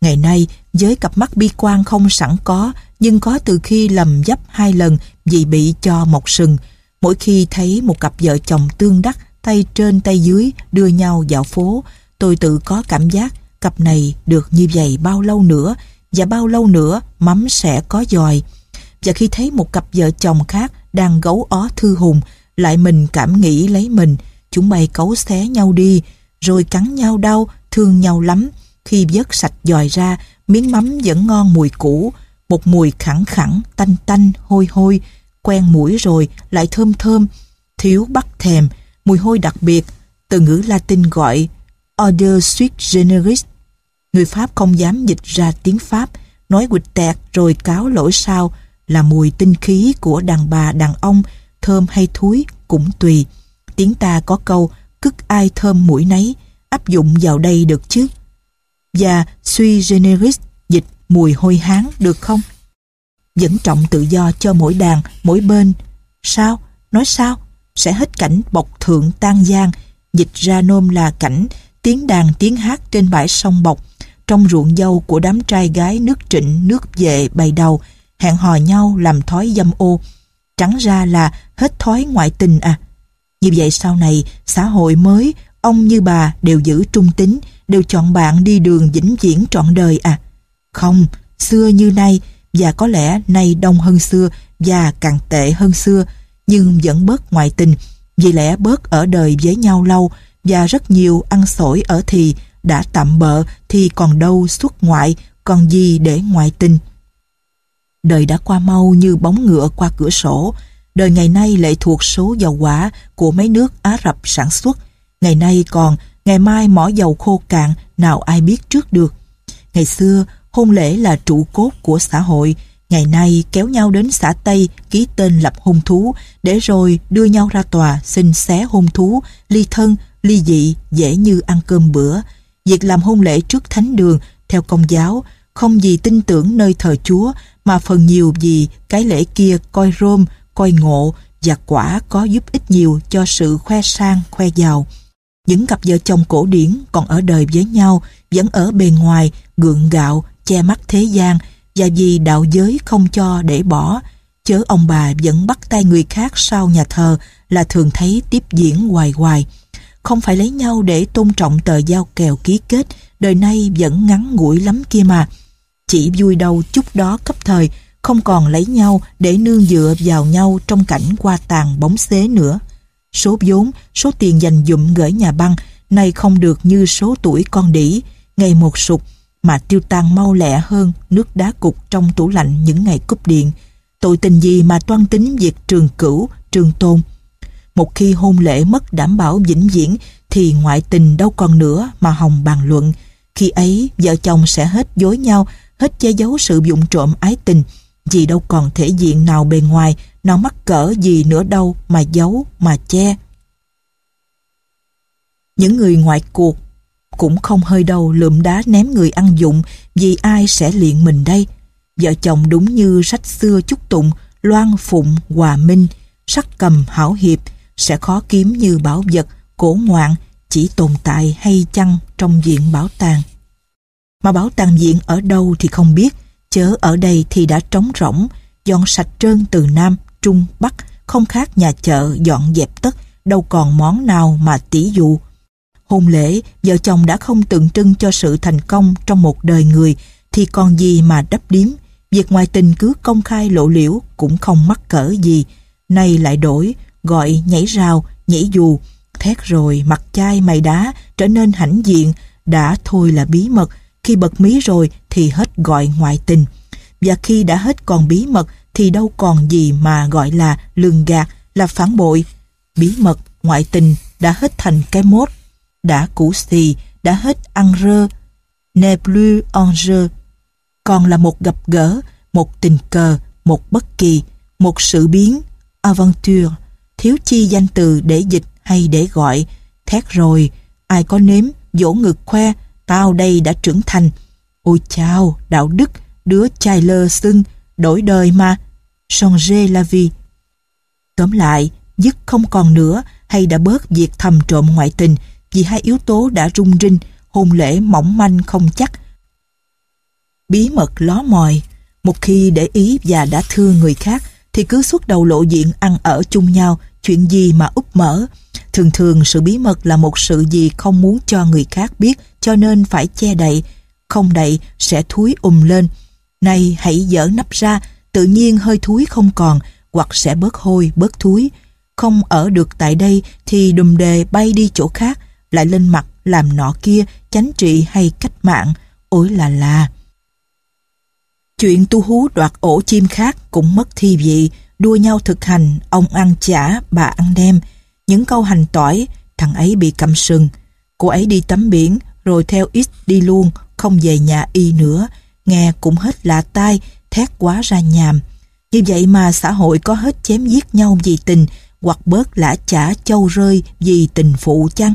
Ngày nay, với cặp mắt bi quan không sẵn có, nhưng có từ khi lầm dấp hai lần vì bị cho một sừng. Mỗi khi thấy một cặp vợ chồng tương đắc, tay trên tay dưới đưa nhau dạo phố, tôi tự có cảm giác cặp này được như vậy bao lâu nữa và bao lâu nữa mắm sẽ có dòi. Và khi thấy một cặp vợ chồng khác đang gấu ó thư hùng, lại mình cảm nghĩ lấy mình, chúng bay cấu xé nhau đi, rồi cắn nhau đau, thương nhau lắm. Khi vớt sạch dòi ra, miếng mắm vẫn ngon mùi cũ, một mùi khẳng khẳng, tanh tanh, hôi hôi, quen mũi rồi lại thơm thơm, thiếu bắt thèm, mùi hôi đặc biệt, từ ngữ Latin gọi odor sweet generis. Người Pháp không dám dịch ra tiếng Pháp, nói quịch tẹt rồi cáo lỗi sao là mùi tinh khí của đàn bà đàn ông, thơm hay thúi cũng tùy. Tiếng ta có câu cức ai thơm mũi nấy, áp dụng vào đây được chứ. Và sui generis mùi hôi hán được không? Dẫn trọng tự do cho mỗi đàn, mỗi bên. Sao? Nói sao? Sẽ hết cảnh bọc thượng tan giang, dịch ra nôm là cảnh tiếng đàn tiếng hát trên bãi sông bọc, trong ruộng dâu của đám trai gái nước trịnh nước vệ bày đầu, hẹn hò nhau làm thói dâm ô. Trắng ra là hết thói ngoại tình à. Như vậy sau này, xã hội mới, ông như bà đều giữ trung tính, đều chọn bạn đi đường vĩnh viễn trọn đời à. Không, xưa như nay, và có lẽ nay đông hơn xưa và càng tệ hơn xưa, nhưng vẫn bớt ngoại tình, vì lẽ bớt ở đời với nhau lâu và rất nhiều ăn sổi ở thì đã tạm bợ thì còn đâu xuất ngoại, còn gì để ngoại tình. Đời đã qua mau như bóng ngựa qua cửa sổ, đời ngày nay lệ thuộc số dầu quả của mấy nước Ả Rập sản xuất, ngày nay còn, ngày mai mỏ dầu khô cạn, nào ai biết trước được. Ngày xưa, hôn lễ là trụ cốt của xã hội, ngày nay kéo nhau đến xã Tây ký tên lập hôn thú, để rồi đưa nhau ra tòa xin xé hôn thú, ly thân, ly dị, dễ như ăn cơm bữa. Việc làm hôn lễ trước thánh đường, theo công giáo, không gì tin tưởng nơi thờ Chúa, mà phần nhiều vì cái lễ kia coi rôm, coi ngộ và quả có giúp ích nhiều cho sự khoe sang, khoe giàu. Những cặp vợ chồng cổ điển còn ở đời với nhau, vẫn ở bề ngoài, gượng gạo, che mắt thế gian, và vì đạo giới không cho để bỏ, chớ ông bà vẫn bắt tay người khác sau nhà thờ là thường thấy tiếp diễn hoài hoài. Không phải lấy nhau để tôn trọng tờ giao kèo ký kết, đời nay vẫn ngắn ngủi lắm kia mà. Chỉ vui đâu chút đó cấp thời, không còn lấy nhau để nương dựa vào nhau trong cảnh qua tàn bóng xế nữa. Số vốn, số tiền dành dụm gửi nhà băng, nay không được như số tuổi con đỉ, ngày một sụt, mà tiêu tan mau lẹ hơn nước đá cục trong tủ lạnh những ngày cúp điện. Tội tình gì mà toan tính việc trường cửu, trường tôn. Một khi hôn lễ mất đảm bảo vĩnh viễn thì ngoại tình đâu còn nữa mà hồng bàn luận. Khi ấy vợ chồng sẽ hết dối nhau, hết che giấu sự dụng trộm ái tình, vì đâu còn thể diện nào bề ngoài, nó mắc cỡ gì nữa đâu mà giấu, mà che. Những người ngoại cuộc cũng không hơi đâu lượm đá ném người ăn dụng vì ai sẽ liện mình đây. Vợ chồng đúng như sách xưa chúc tụng, loan phụng, hòa minh, sắc cầm hảo hiệp, sẽ khó kiếm như bảo vật, cổ ngoạn, chỉ tồn tại hay chăng trong viện bảo tàng. Mà bảo tàng viện ở đâu thì không biết, chớ ở đây thì đã trống rỗng, dọn sạch trơn từ Nam, Trung, Bắc, không khác nhà chợ dọn dẹp tất, đâu còn món nào mà tỷ dụ. Hôn lễ, vợ chồng đã không tượng trưng cho sự thành công trong một đời người, thì còn gì mà đắp điếm. Việc ngoại tình cứ công khai lộ liễu cũng không mắc cỡ gì. Nay lại đổi, gọi nhảy rào, nhảy dù, thét rồi mặt chai mày đá trở nên hãnh diện, đã thôi là bí mật, khi bật mí rồi thì hết gọi ngoại tình. Và khi đã hết còn bí mật thì đâu còn gì mà gọi là lường gạt, là phản bội. Bí mật, ngoại tình đã hết thành cái mốt, đã cũ xì, đã hết ăn rơ, ne plus en jeu. Còn là một gặp gỡ, một tình cờ, một bất kỳ, một sự biến, aventure, thiếu chi danh từ để dịch hay để gọi, thét rồi, ai có nếm, dỗ ngực khoe, tao đây đã trưởng thành. Ôi chao, đạo đức, đứa chai lơ xưng, đổi đời mà, changer la vie. Tóm lại, dứt không còn nữa hay đã bớt việc thầm trộm ngoại tình vì hai yếu tố đã rung rinh, hôn lễ mỏng manh không chắc. Bí mật ló mòi, một khi để ý và đã thương người khác thì cứ suốt đầu lộ diện ăn ở chung nhau, chuyện gì mà úp mở. Thường thường sự bí mật là một sự gì không muốn cho người khác biết cho nên phải che đậy, không đậy sẽ thúi ùm lên. Này hãy dỡ nắp ra, tự nhiên hơi thúi không còn, hoặc sẽ bớt hôi, bớt thúi. Không ở được tại đây thì đùm đề bay đi chỗ khác, lại lên mặt làm nọ kia, chánh trị hay cách mạng. ối là là. Chuyện tu hú đoạt ổ chim khác cũng mất thi vị, đua nhau thực hành, ông ăn chả, bà ăn đem. Những câu hành tỏi, thằng ấy bị cầm sừng. Cô ấy đi tắm biển, rồi theo ít đi luôn, không về nhà y nữa. Nghe cũng hết lạ tai, thét quá ra nhàm. Như vậy mà xã hội có hết chém giết nhau vì tình, hoặc bớt lã chả châu rơi vì tình phụ chăng?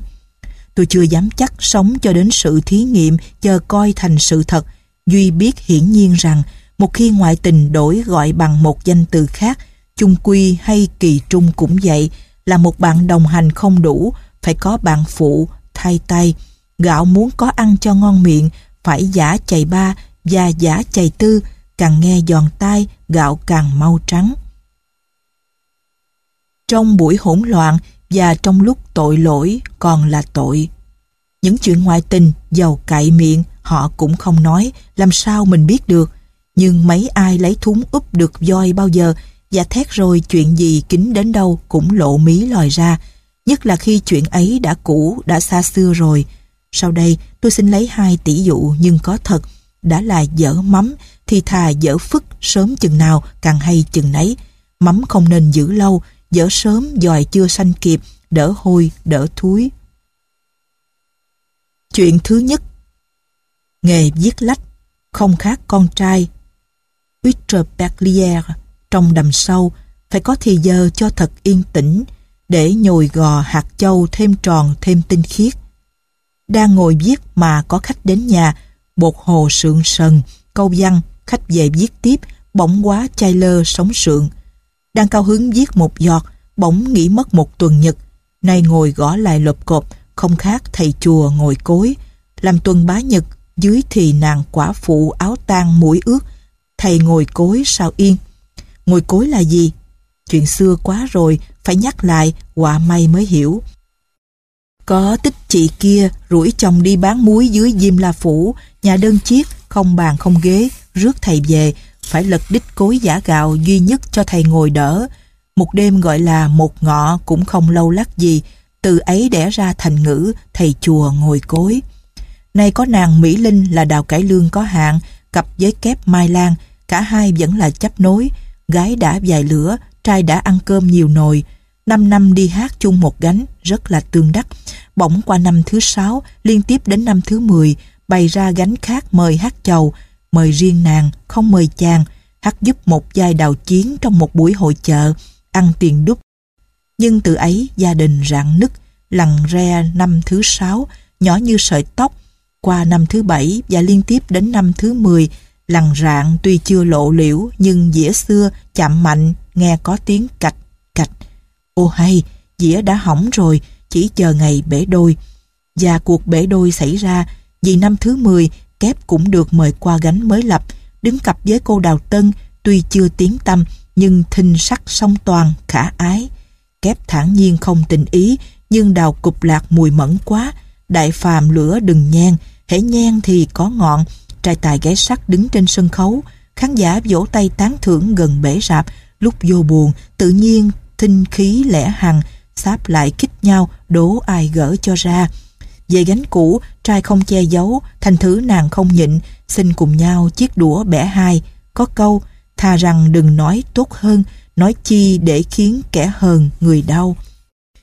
Tôi chưa dám chắc sống cho đến sự thí nghiệm chờ coi thành sự thật. Duy biết hiển nhiên rằng một khi ngoại tình đổi gọi bằng một danh từ khác, chung quy hay kỳ trung cũng vậy, là một bạn đồng hành không đủ, phải có bạn phụ, thay tay. Gạo muốn có ăn cho ngon miệng, phải giả chày ba và giả chày tư, càng nghe giòn tai, gạo càng mau trắng. Trong buổi hỗn loạn và trong lúc tội lỗi còn là tội. Những chuyện ngoại tình, giàu cậy miệng, họ cũng không nói, làm sao mình biết được. Nhưng mấy ai lấy thúng úp được voi bao giờ và thét rồi chuyện gì kín đến đâu cũng lộ mí lòi ra, nhất là khi chuyện ấy đã cũ, đã xa xưa rồi. Sau đây tôi xin lấy hai tỷ dụ nhưng có thật, đã là dở mắm thì thà dở phức sớm chừng nào càng hay chừng nấy. Mắm không nên giữ lâu, dở sớm dòi chưa sanh kịp, đỡ hôi, đỡ thúi. Chuyện thứ nhất Nghề viết lách không khác con trai Victor Berlier trong đầm sâu phải có thì giờ cho thật yên tĩnh để nhồi gò hạt châu thêm tròn thêm tinh khiết. Đang ngồi viết mà có khách đến nhà, bột hồ sượng sần, câu văn, khách về viết tiếp, bỗng quá chai lơ sống sượng. Đang cao hứng viết một giọt, bỗng nghỉ mất một tuần nhật, nay ngồi gõ lại lộp cộp, không khác thầy chùa ngồi cối. Làm tuần bá nhật, dưới thì nàng quả phụ áo tang mũi ướt, thầy ngồi cối sao yên. Ngồi cối là gì? Chuyện xưa quá rồi, phải nhắc lại, quả may mới hiểu. Có tích chị kia rủi chồng đi bán muối dưới Diêm La Phủ, nhà đơn chiếc, không bàn không ghế, rước thầy về, phải lật đích cối giả gạo duy nhất cho thầy ngồi đỡ. Một đêm gọi là một ngọ cũng không lâu lắc gì, từ ấy đẻ ra thành ngữ thầy chùa ngồi cối. Nay có nàng Mỹ Linh là đào cải lương có hạn, cặp với kép Mai Lan, cả hai vẫn là chấp nối, gái đã dài lửa, trai đã ăn cơm nhiều nồi, năm năm đi hát chung một gánh, rất là tương đắc. Bỗng qua năm thứ sáu, liên tiếp đến năm thứ mười, bày ra gánh khác mời hát chầu, mời riêng nàng, không mời chàng, hát giúp một giai đào chiến trong một buổi hội chợ, ăn tiền đúc. Nhưng từ ấy gia đình rạn nứt, lằn re năm thứ sáu, nhỏ như sợi tóc, qua năm thứ bảy và liên tiếp đến năm thứ mười, lằn rạn tuy chưa lộ liễu nhưng dĩa xưa chạm mạnh nghe có tiếng cạch cạch. Ô hay, dĩa đã hỏng rồi, chỉ chờ ngày bể đôi. Và cuộc bể đôi xảy ra vì năm thứ 10 kép cũng được mời qua gánh mới lập, đứng cặp với cô Đào Tân tuy chưa tiếng tâm nhưng thinh sắc song toàn, khả ái. Kép thản nhiên không tình ý nhưng đào cục lạc mùi mẫn quá, đại phàm lửa đừng nhen, hễ nhen thì có ngọn, trai tài gái sắc đứng trên sân khấu, khán giả vỗ tay tán thưởng gần bể rạp, lúc vô buồn, tự nhiên thinh khí lẻ hằng, sáp lại kích nhau, đố ai gỡ cho ra. Về gánh cũ, trai không che giấu, thành thứ nàng không nhịn, xin cùng nhau chiếc đũa bẻ hai. Có câu, thà rằng đừng nói tốt hơn, nói chi để khiến kẻ hờn người đau.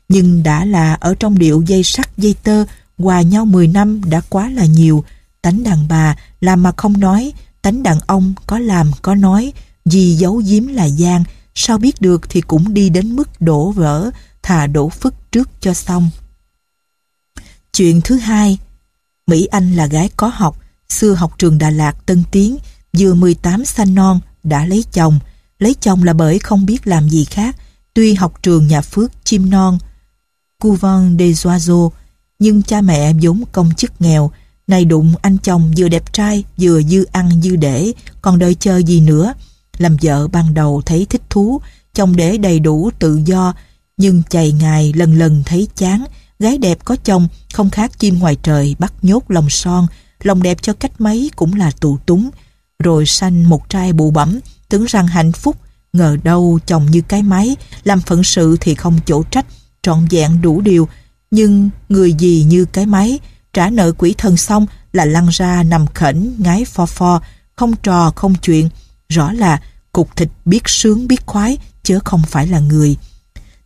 Nhưng đã là ở trong điệu dây sắt dây tơ, hòa nhau 10 năm đã quá là nhiều. Tánh đàn bà làm mà không nói, tánh đàn ông có làm có nói, vì giấu giếm là gian, sao biết được thì cũng đi đến mức đổ vỡ, thà đổ phức trước cho xong. Chuyện thứ hai, Mỹ Anh là gái có học, xưa học trường Đà Lạt Tân Tiến, vừa 18 xanh non, đã lấy chồng. Lấy chồng là bởi không biết làm gì khác, tuy học trường nhà Phước chim non, Couvent des Oiseaux, nhưng cha mẹ vốn công chức nghèo, này đụng anh chồng vừa đẹp trai, vừa dư ăn dư để, còn đợi chờ gì nữa. Làm vợ ban đầu thấy thích thú, chồng để đầy đủ tự do, nhưng chày ngày lần lần thấy chán, gái đẹp có chồng không khác chim ngoài trời bắt nhốt lòng son, lòng đẹp cho cách mấy cũng là tù túng. Rồi sanh một trai bụ bẩm, tưởng rằng hạnh phúc, ngờ đâu chồng như cái máy, làm phận sự thì không chỗ trách, trọn vẹn đủ điều, nhưng người gì như cái máy, trả nợ quỷ thần xong là lăn ra nằm khẩn, ngái pho pho, không trò không chuyện, rõ là cục thịt biết sướng biết khoái, chứ không phải là người.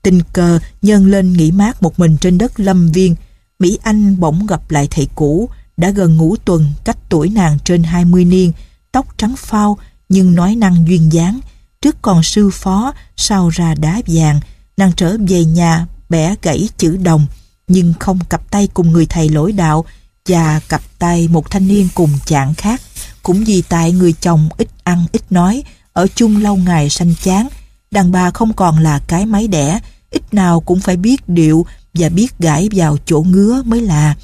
Tình cờ nhân lên nghỉ mát một mình trên đất lâm viên, Mỹ Anh bỗng gặp lại thầy cũ, đã gần ngũ tuần cách tuổi nàng trên 20 niên, tóc trắng phao nhưng nói năng duyên dáng, trước còn sư phó, sau ra đá vàng, nàng trở về nhà bẻ gãy chữ đồng, nhưng không cặp tay cùng người thầy lỗi đạo và cặp tay một thanh niên cùng chạng khác. Cũng vì tại người chồng ít ăn ít nói, ở chung lâu ngày sanh chán, đàn bà không còn là cái máy đẻ, ít nào cũng phải biết điệu và biết gãi vào chỗ ngứa mới là.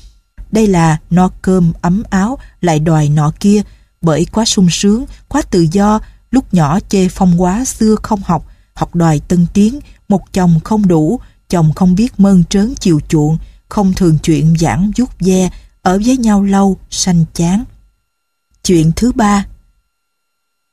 Đây là no cơm ấm áo lại đòi nọ kia, bởi quá sung sướng, quá tự do, lúc nhỏ chê phong quá xưa không học, học đòi tân tiến, một chồng không đủ, chồng không biết mơn trớn chiều chuộng, không thường chuyện giảng vút ve, ở với nhau lâu, sanh chán. Chuyện thứ ba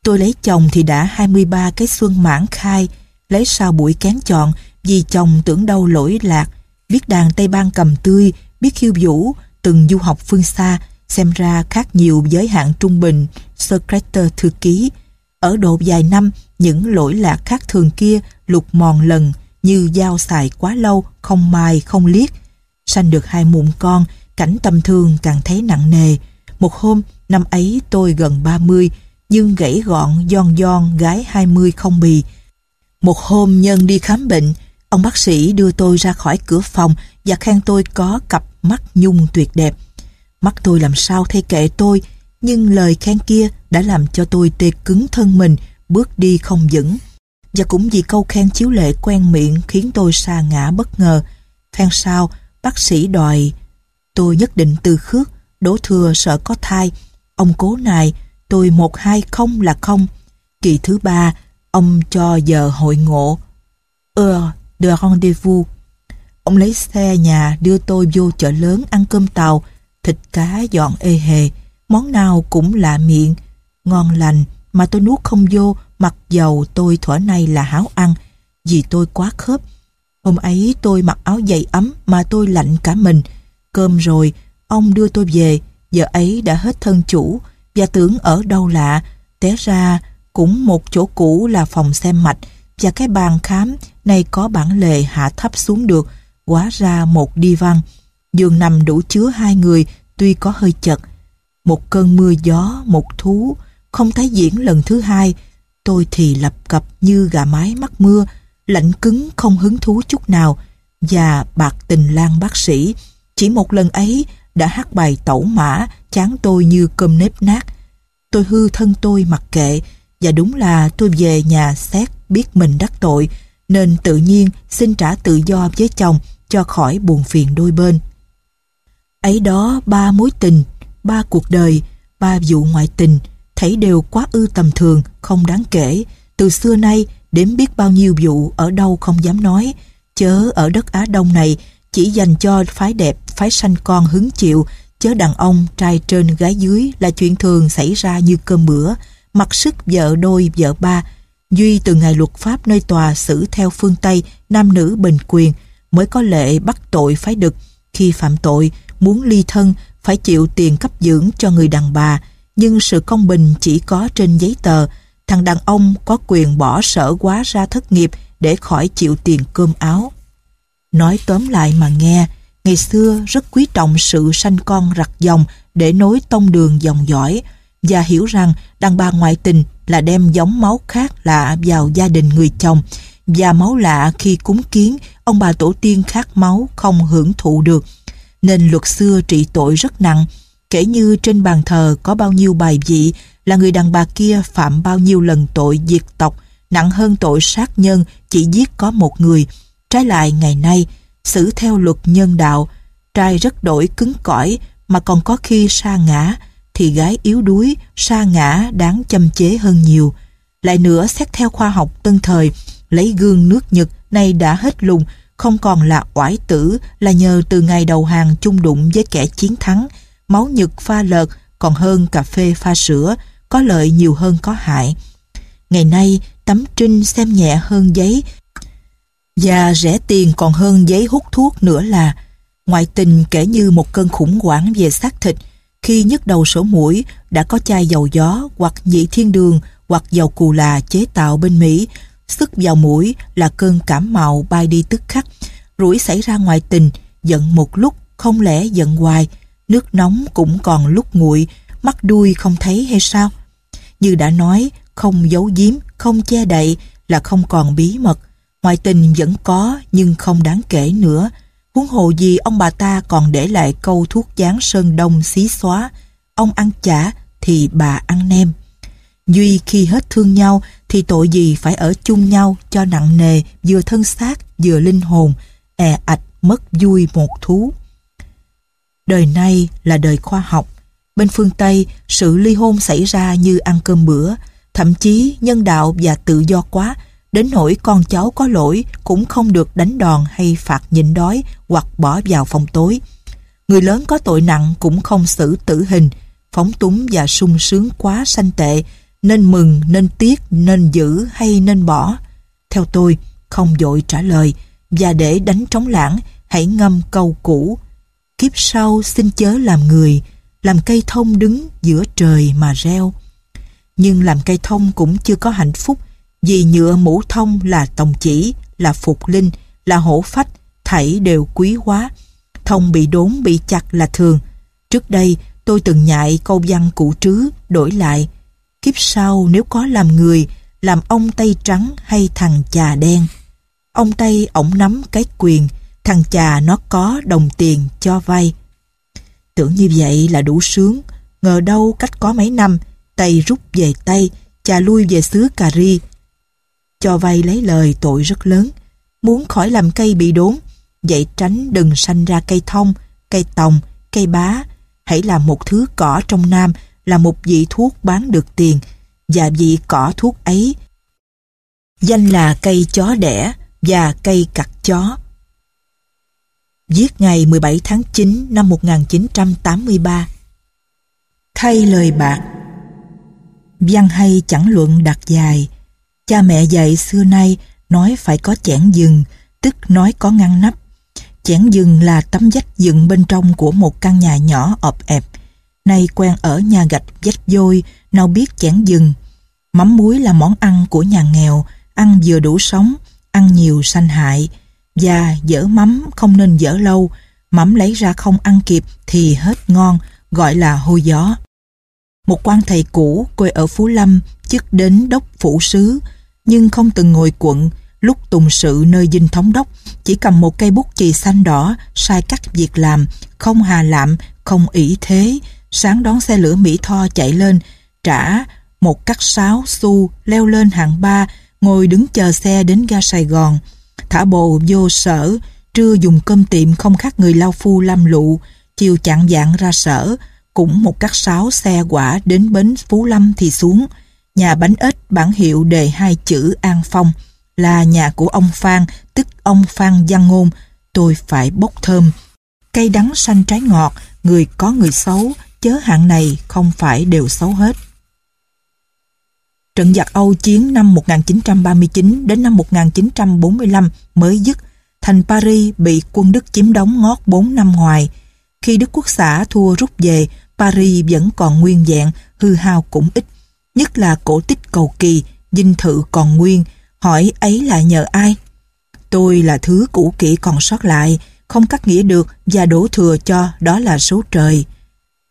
Tôi lấy chồng thì đã 23 cái xuân mãn khai, lấy sau buổi kén chọn vì chồng tưởng đâu lỗi lạc, biết đàn Tây Ban cầm tươi, biết khiêu vũ, từng du học phương xa, xem ra khác nhiều giới hạn trung bình, secretary thư ký. Ở độ vài năm, những lỗi lạc khác thường kia lục mòn lần, như dao xài quá lâu, không mài, không liếc. Sanh được hai mụn con, cảnh tâm thương càng thấy nặng nề. Một hôm, năm ấy tôi gần 30, nhưng gãy gọn, giòn giòn, gái 20 không bì. Một hôm nhân đi khám bệnh, ông bác sĩ đưa tôi ra khỏi cửa phòng và khen tôi có cặp mắt nhung tuyệt đẹp. Mắt tôi làm sao thay kệ tôi, nhưng lời khen kia đã làm cho tôi tê cứng thân mình, bước đi không vững. Và cũng vì câu khen chiếu lệ quen miệng khiến tôi sa ngã bất ngờ. Phen sau, bác sĩ đòi tôi nhất định từ khước, đổ thừa sợ có thai. Ông cố nài, tôi một hai không là không. Kỳ thứ ba, ông cho giờ hội ngộ. Ờ, de rendezvous. Ông lấy xe nhà đưa tôi vô chợ lớn ăn cơm tàu, thịt cá dọn ê hề, món nào cũng lạ miệng, ngon lành mà tôi nuốt không vô mặc dầu tôi thuở nay là háo ăn vì tôi quá khớp. Hôm ấy tôi mặc áo dày ấm mà tôi lạnh cả mình. Cơm rồi, ông đưa tôi về, giờ ấy đã hết thân chủ và tưởng ở đâu lạ, té ra cũng một chỗ cũ là phòng xem mạch và cái bàn khám nay có bản lề hạ thấp xuống được, quá ra một đi văn. Giường nằm đủ chứa hai người tuy có hơi chật. Một cơn mưa gió, một thú, không tái diễn lần thứ hai, tôi thì lập cập như gà mái mắc mưa, lạnh cứng không hứng thú chút nào, và bạc tình lang bác sĩ. Chỉ một lần ấy đã hát bài tẩu mã, chán tôi như cơm nếp nát. Tôi hư thân tôi mặc kệ, và đúng là tôi về nhà xét biết mình đắc tội, nên tự nhiên xin trả tự do với chồng cho khỏi buồn phiền đôi bên. Ấy đó ba mối tình, ba cuộc đời, ba vụ ngoại tình, thấy đều quá ư tầm thường, không đáng kể. Từ xưa nay, đếm biết bao nhiêu vụ ở đâu không dám nói. Chớ ở đất Á Đông này, chỉ dành cho phái đẹp, phái sanh con hứng chịu, chớ đàn ông trai trên gái dưới là chuyện thường xảy ra như cơm bữa, mặc sức vợ đôi vợ ba. Duy từ ngày luật pháp nơi tòa xử theo phương Tây, nam nữ bình quyền, mới có lệ bắt tội phái đực. Khi phạm tội, muốn ly thân, phải chịu tiền cấp dưỡng cho người đàn bà, nhưng sự công bình chỉ có trên giấy tờ. Thằng đàn ông có quyền bỏ sở quá ra thất nghiệp để khỏi chịu tiền cơm áo. Nói tóm lại mà nghe, ngày xưa rất quý trọng sự sanh con rặt dòng để nối tông đường dòng dõi và hiểu rằng đàn bà ngoại tình là đem giống máu khác lạ vào gia đình người chồng. Và máu lạ khi cúng kiến ông bà tổ tiên khác máu không hưởng thụ được. Nên luật xưa trị tội rất nặng. Kể như trên bàn thờ có bao nhiêu bài vị là người đàn bà kia phạm bao nhiêu lần tội diệt tộc nặng hơn tội sát nhân chỉ giết có một người. Trái lại ngày nay xử theo luật nhân đạo, trai rất đổi cứng cỏi mà còn có khi sa ngã, thì gái yếu đuối, sa ngã đáng châm chế hơn nhiều. Lại nữa xét theo khoa học tân thời, lấy gương nước Nhật nay đã hết lùng, không còn là oải tử là nhờ từ ngày đầu hàng chung đụng với kẻ chiến thắng, máu Nhật pha lợt còn hơn cà phê pha sữa, có lợi nhiều hơn có hại. Ngày nay, tấm trinh xem nhẹ hơn giấy và rẻ tiền còn hơn giấy hút thuốc nữa là ngoại tình kể như một cơn khủng hoảng về xác thịt khi nhức đầu sổ mũi, đã có chai dầu gió hoặc nhị thiên đường hoặc dầu cù là chế tạo bên Mỹ. Sức vào mũi là cơn cảm mạo bay đi tức khắc. Rủi xảy ra ngoài tình, giận một lúc không lẽ giận hoài. Nước nóng cũng còn lúc nguội, mắt đuôi không thấy hay sao? Như đã nói, không giấu giếm, không che đậy là không còn bí mật. Ngoại tình vẫn có nhưng không đáng kể nữa. Huống hồ gì ông bà ta còn để lại câu thuốc dán sơn đông xí xóa. Ông ăn chả thì bà ăn nem. Duy khi hết thương nhau thì tội gì phải ở chung nhau cho nặng nề vừa thân xác vừa linh hồn, è ạch mất vui một thú. Đời nay là đời khoa học. Bên phương Tây, sự ly hôn xảy ra như ăn cơm bữa, thậm chí nhân đạo và tự do quá Đến nỗi con cháu có lỗi cũng không được đánh đòn hay phạt nhịn đói hoặc bỏ vào phòng tối. Người lớn có tội nặng cũng không xử tử hình, phóng túng và sung sướng quá sanh tệ, nên mừng, nên tiếc, nên giữ hay nên bỏ. Theo tôi, không dội trả lời, và để đánh trống lãng, hãy ngâm câu cũ. Kiếp sau xin chớ làm người, làm cây thông đứng giữa trời mà reo. Nhưng làm cây thông cũng chưa có hạnh phúc vì nhựa mũ thông là tòng chỉ, là phục linh, là hổ phách, thảy đều quý hóa. Thông bị đốn bị chặt là thường. Trước đây tôi từng nhại câu văn cụ trứ đổi lại. Kiếp sau nếu có làm người, làm ông Tây Trắng hay thằng chà đen. Ông Tây ổng nắm cái quyền, thằng chà nó có đồng tiền cho vay. Tưởng như vậy là đủ sướng, ngờ đâu cách có mấy năm, Tây rút về Tây, chà lui về xứ Cà Ri, cho vay lấy lời tội rất lớn, muốn khỏi làm cây bị đốn, vậy tránh đừng sanh ra cây thông, cây tòng, cây bá, hãy làm một thứ cỏ trong Nam là một vị thuốc bán được tiền, và vị cỏ thuốc ấy danh là cây chó đẻ và cây cặt chó. Viết ngày 17 tháng 9 năm 1983 Thay lời bạc. Văn hay chẳng luận đặt dài. Cha mẹ dạy xưa nay nói phải có chẻn dừng, tức nói có ngăn nắp. Chẻn dừng là tấm vách dựng bên trong của một căn nhà nhỏ ọp ẹp. Nay quen ở nhà gạch vách vôi, nào biết chẻn dừng. Mắm muối là món ăn của nhà nghèo, ăn vừa đủ sống, ăn nhiều sanh hại. Và dở mắm không nên dở lâu, mắm lấy ra không ăn kịp thì hết ngon, gọi là hôi gió. Một quan thầy cũ quê ở Phú Lâm chức đến đốc phủ sứ, nhưng không từng ngồi quận, lúc tùng sự nơi dinh thống đốc, chỉ cầm một cây bút chì xanh đỏ, sai cắt việc làm, không hà lạm, không ỷ thế, sáng đón xe lửa Mỹ Tho chạy lên, trả một cắt sáo xu, leo lên hạng ba, ngồi đứng chờ xe đến ga Sài Gòn. Thả bộ vô sở, trưa dùng cơm tiệm không khác người lao phu lam lụ, chiều chặn dạng ra sở, cũng một cắt sáo xe quả đến bến Phú Lâm thì xuống. Nhà bánh ếch bản hiệu đề hai chữ An Phong là nhà của ông Phan, tức ông Phan Văn Ngôn. Tôi phải bốc thơm. Cây đắng xanh trái ngọt, người có người xấu, chớ hạng này không phải đều xấu hết. Trận giặc Âu chiến năm 1939 đến năm 1945 mới dứt, thành Paris bị quân Đức chiếm đóng ngót 4 năm ngoài. Khi Đức Quốc xã thua rút về, Paris vẫn còn nguyên vẹn, hư hao cũng ít. Nhất là cổ tích cầu kỳ, dinh thự còn nguyên, hỏi ấy là nhờ ai? Tôi là thứ cũ kỹ còn sót lại, không cắt nghĩa được và đổ thừa cho đó là số trời.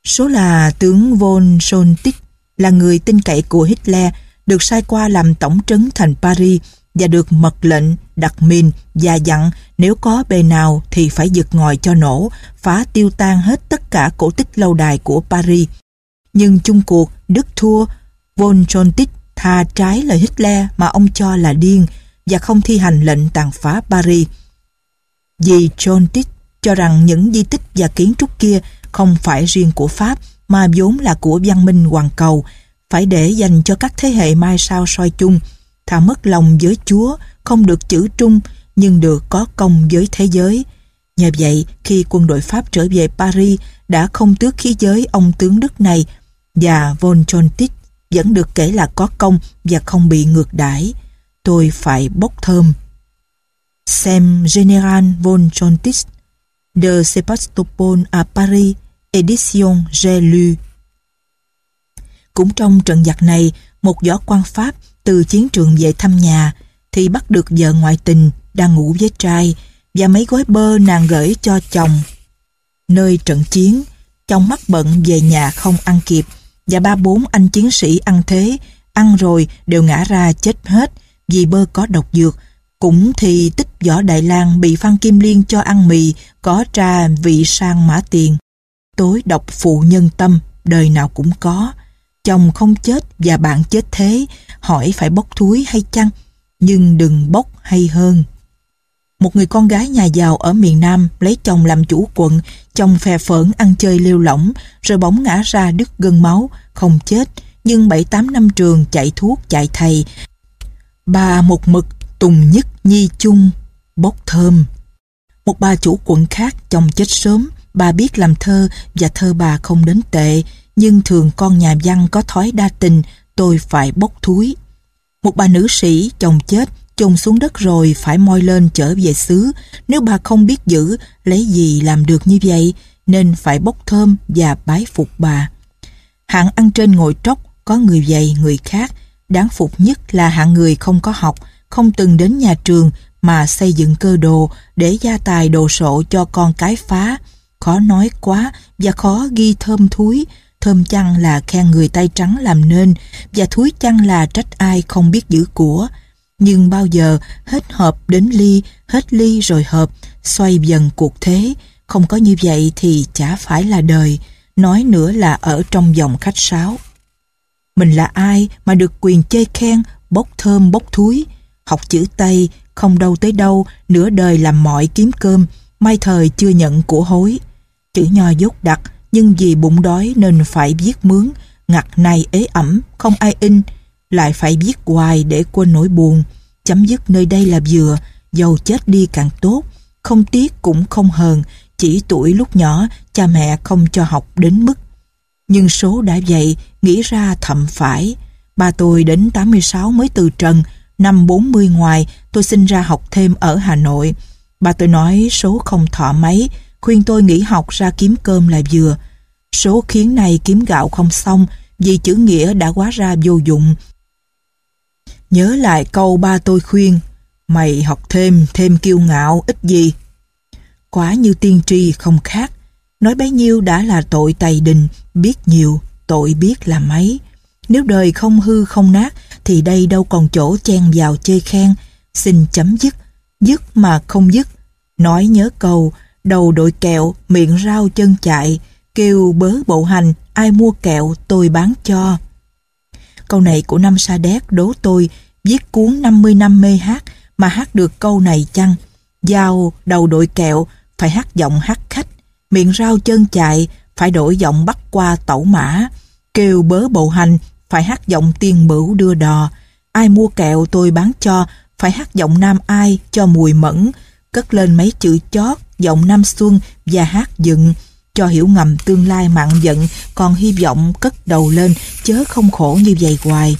Số là tướng von Soltich, là người tin cậy của Hitler được sai qua làm tổng trấn thành Paris và được mật lệnh đặt mìn và dặn nếu có bề nào thì phải giật ngòi cho nổ, phá tiêu tan hết tất cả cổ tích lâu đài của Paris. Nhưng chung cuộc, Đức thua, von Sontic tha trái lời Hitler mà ông cho là điên và không thi hành lệnh tàn phá Paris. Vì John cho rằng những di tích và kiến trúc kia không phải riêng của Pháp mà vốn là của văn minh hoàn cầu, phải để dành cho các thế hệ mai sau soi chung, thà mất lòng với Chúa, không được chữ trung nhưng được có công với thế giới. Nhờ vậy, khi quân đội Pháp trở về Paris đã không tước khí giới ông tướng Đức này và von John vẫn được kể là có công và không bị ngược đãi. Tôi phải bốc thơm. Xem General von Chontis de Sebastopol à Paris, Edition J'ai lu. Cũng trong trận giặc này, một võ quan Pháp từ chiến trường về thăm nhà thì bắt được vợ ngoại tình đang ngủ với trai và mấy gói bơ nàng gửi cho chồng. Nơi trận chiến, chồng mắc bận về nhà không ăn kịp và ba bốn anh chiến sĩ ăn thế, ăn rồi đều ngã ra chết hết vì bơ có độc dược. Cũng thì tích võ Đại lang bị Phan Kim Liên cho ăn mì có trà vị sang mã tiền. Tối độc phụ nhân tâm, đời nào cũng có. Chồng không chết và bạn chết thế, hỏi phải bốc thúi hay chăng? Nhưng đừng bốc hay hơn. Một người con gái nhà giàu ở miền Nam lấy chồng làm chủ quận, chồng phè phỡn ăn chơi lêu lỏng, rồi bỗng ngã ra đứt gân máu, không chết, nhưng 7-8 năm trường chạy thuốc chạy thầy. Bà một mực tùng nhất nhi chung, bốc thơm. Một bà chủ quận khác chồng chết sớm, bà biết làm thơ và thơ bà không đến tệ, nhưng thường con nhà văn có thói đa tình, tôi phải bốc thúi. Một bà nữ sĩ chồng chết, chôn xuống đất rồi phải moi lên trở về xứ. Nếu bà không biết giữ, lấy gì làm được như vậy, nên phải bốc thơm và bái phục bà. Hạng ăn trên ngồi tróc, có người dày người khác. Đáng phục nhất là hạng người không có học, không từng đến nhà trường mà xây dựng cơ đồ để gia tài đồ sộ cho con cái phá. Khó nói quá và khó ghi thơm thúi. Thơm chăng là khen người tay trắng làm nên và thúi chăng là trách ai không biết giữ của. Nhưng bao giờ hết hợp đến ly, hết ly rồi hợp, xoay dần cuộc thế. Không có như vậy thì chả phải là đời, nói nữa là ở trong dòng khách sáo. Mình là ai mà được quyền chê khen, bốc thơm bốc thúi, học chữ Tây, không đâu tới đâu, nửa đời làm mọi kiếm cơm, may thời chưa nhận của hối. Chữ nho dốt đặc, nhưng vì bụng đói nên phải viết mướn, ngặt này ế ẩm, không ai in, lại phải viết hoài để quên nỗi buồn. Chấm dứt nơi đây là vừa, dầu chết đi càng tốt, không tiếc cũng không hờn, chỉ tuổi lúc nhỏ cha mẹ không cho học đến mức. Nhưng số đã vậy, nghĩ ra thậm phải. Ba tôi đến 86 mới từ trần, năm 40 ngoài tôi sinh ra học thêm ở Hà Nội. Ba tôi nói số không thọ mấy, khuyên tôi nghỉ học ra kiếm cơm là vừa. Số khiến này kiếm gạo không xong vì chữ nghĩa đã quá ra vô dụng. Nhớ lại câu ba tôi khuyên, mày học thêm, thêm kiêu ngạo, ít gì. Quá như tiên tri không khác, nói bấy nhiêu đã là tội tày đình, biết nhiều, tội biết là mấy. Nếu đời không hư không nát, thì đây đâu còn chỗ chen vào chê khen. Xin chấm dứt, dứt mà không dứt. Nói nhớ câu, đầu đội kẹo, miệng rau chân chạy, kêu bớ bộ hành, ai mua kẹo tôi bán cho. Câu này của năm Sa Đéc đố tôi viết cuốn 50 năm mê hát mà hát được câu này chăng? Giao đầu đội kẹo phải hát giọng hát khách, miệng rau chân chạy phải đổi giọng bắt qua tẩu mã, kêu bớ bầu hành phải hát giọng tiên bửu đưa đò, ai mua kẹo tôi bán cho phải hát giọng nam ai cho mùi mẫn, cất lên mấy chữ chót, giọng nam xuân và hát dựng, cho hiểu ngầm tương lai mặn giận còn hy vọng cất đầu lên chớ không khổ như vậy hoài.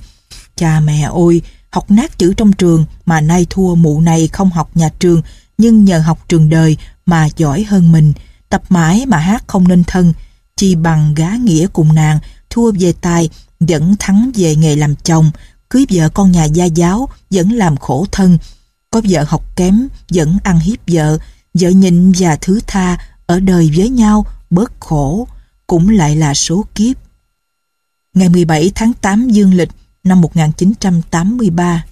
Cha mẹ ôi, học nát chữ trong trường mà nay thua mụ này không học nhà trường nhưng nhờ học trường đời mà giỏi hơn mình, tập mãi mà hát không nên thân, chi bằng gá nghĩa cùng nàng, thua về tài, vẫn thắng về nghề làm chồng, cưới vợ con nhà gia giáo, vẫn làm khổ thân, có vợ học kém, vẫn ăn hiếp vợ, vợ nhịn và thứ tha, ở đời với nhau, bớt khổ, cũng lại là số kiếp. Ngày 17 tháng 8 dương lịch năm 1983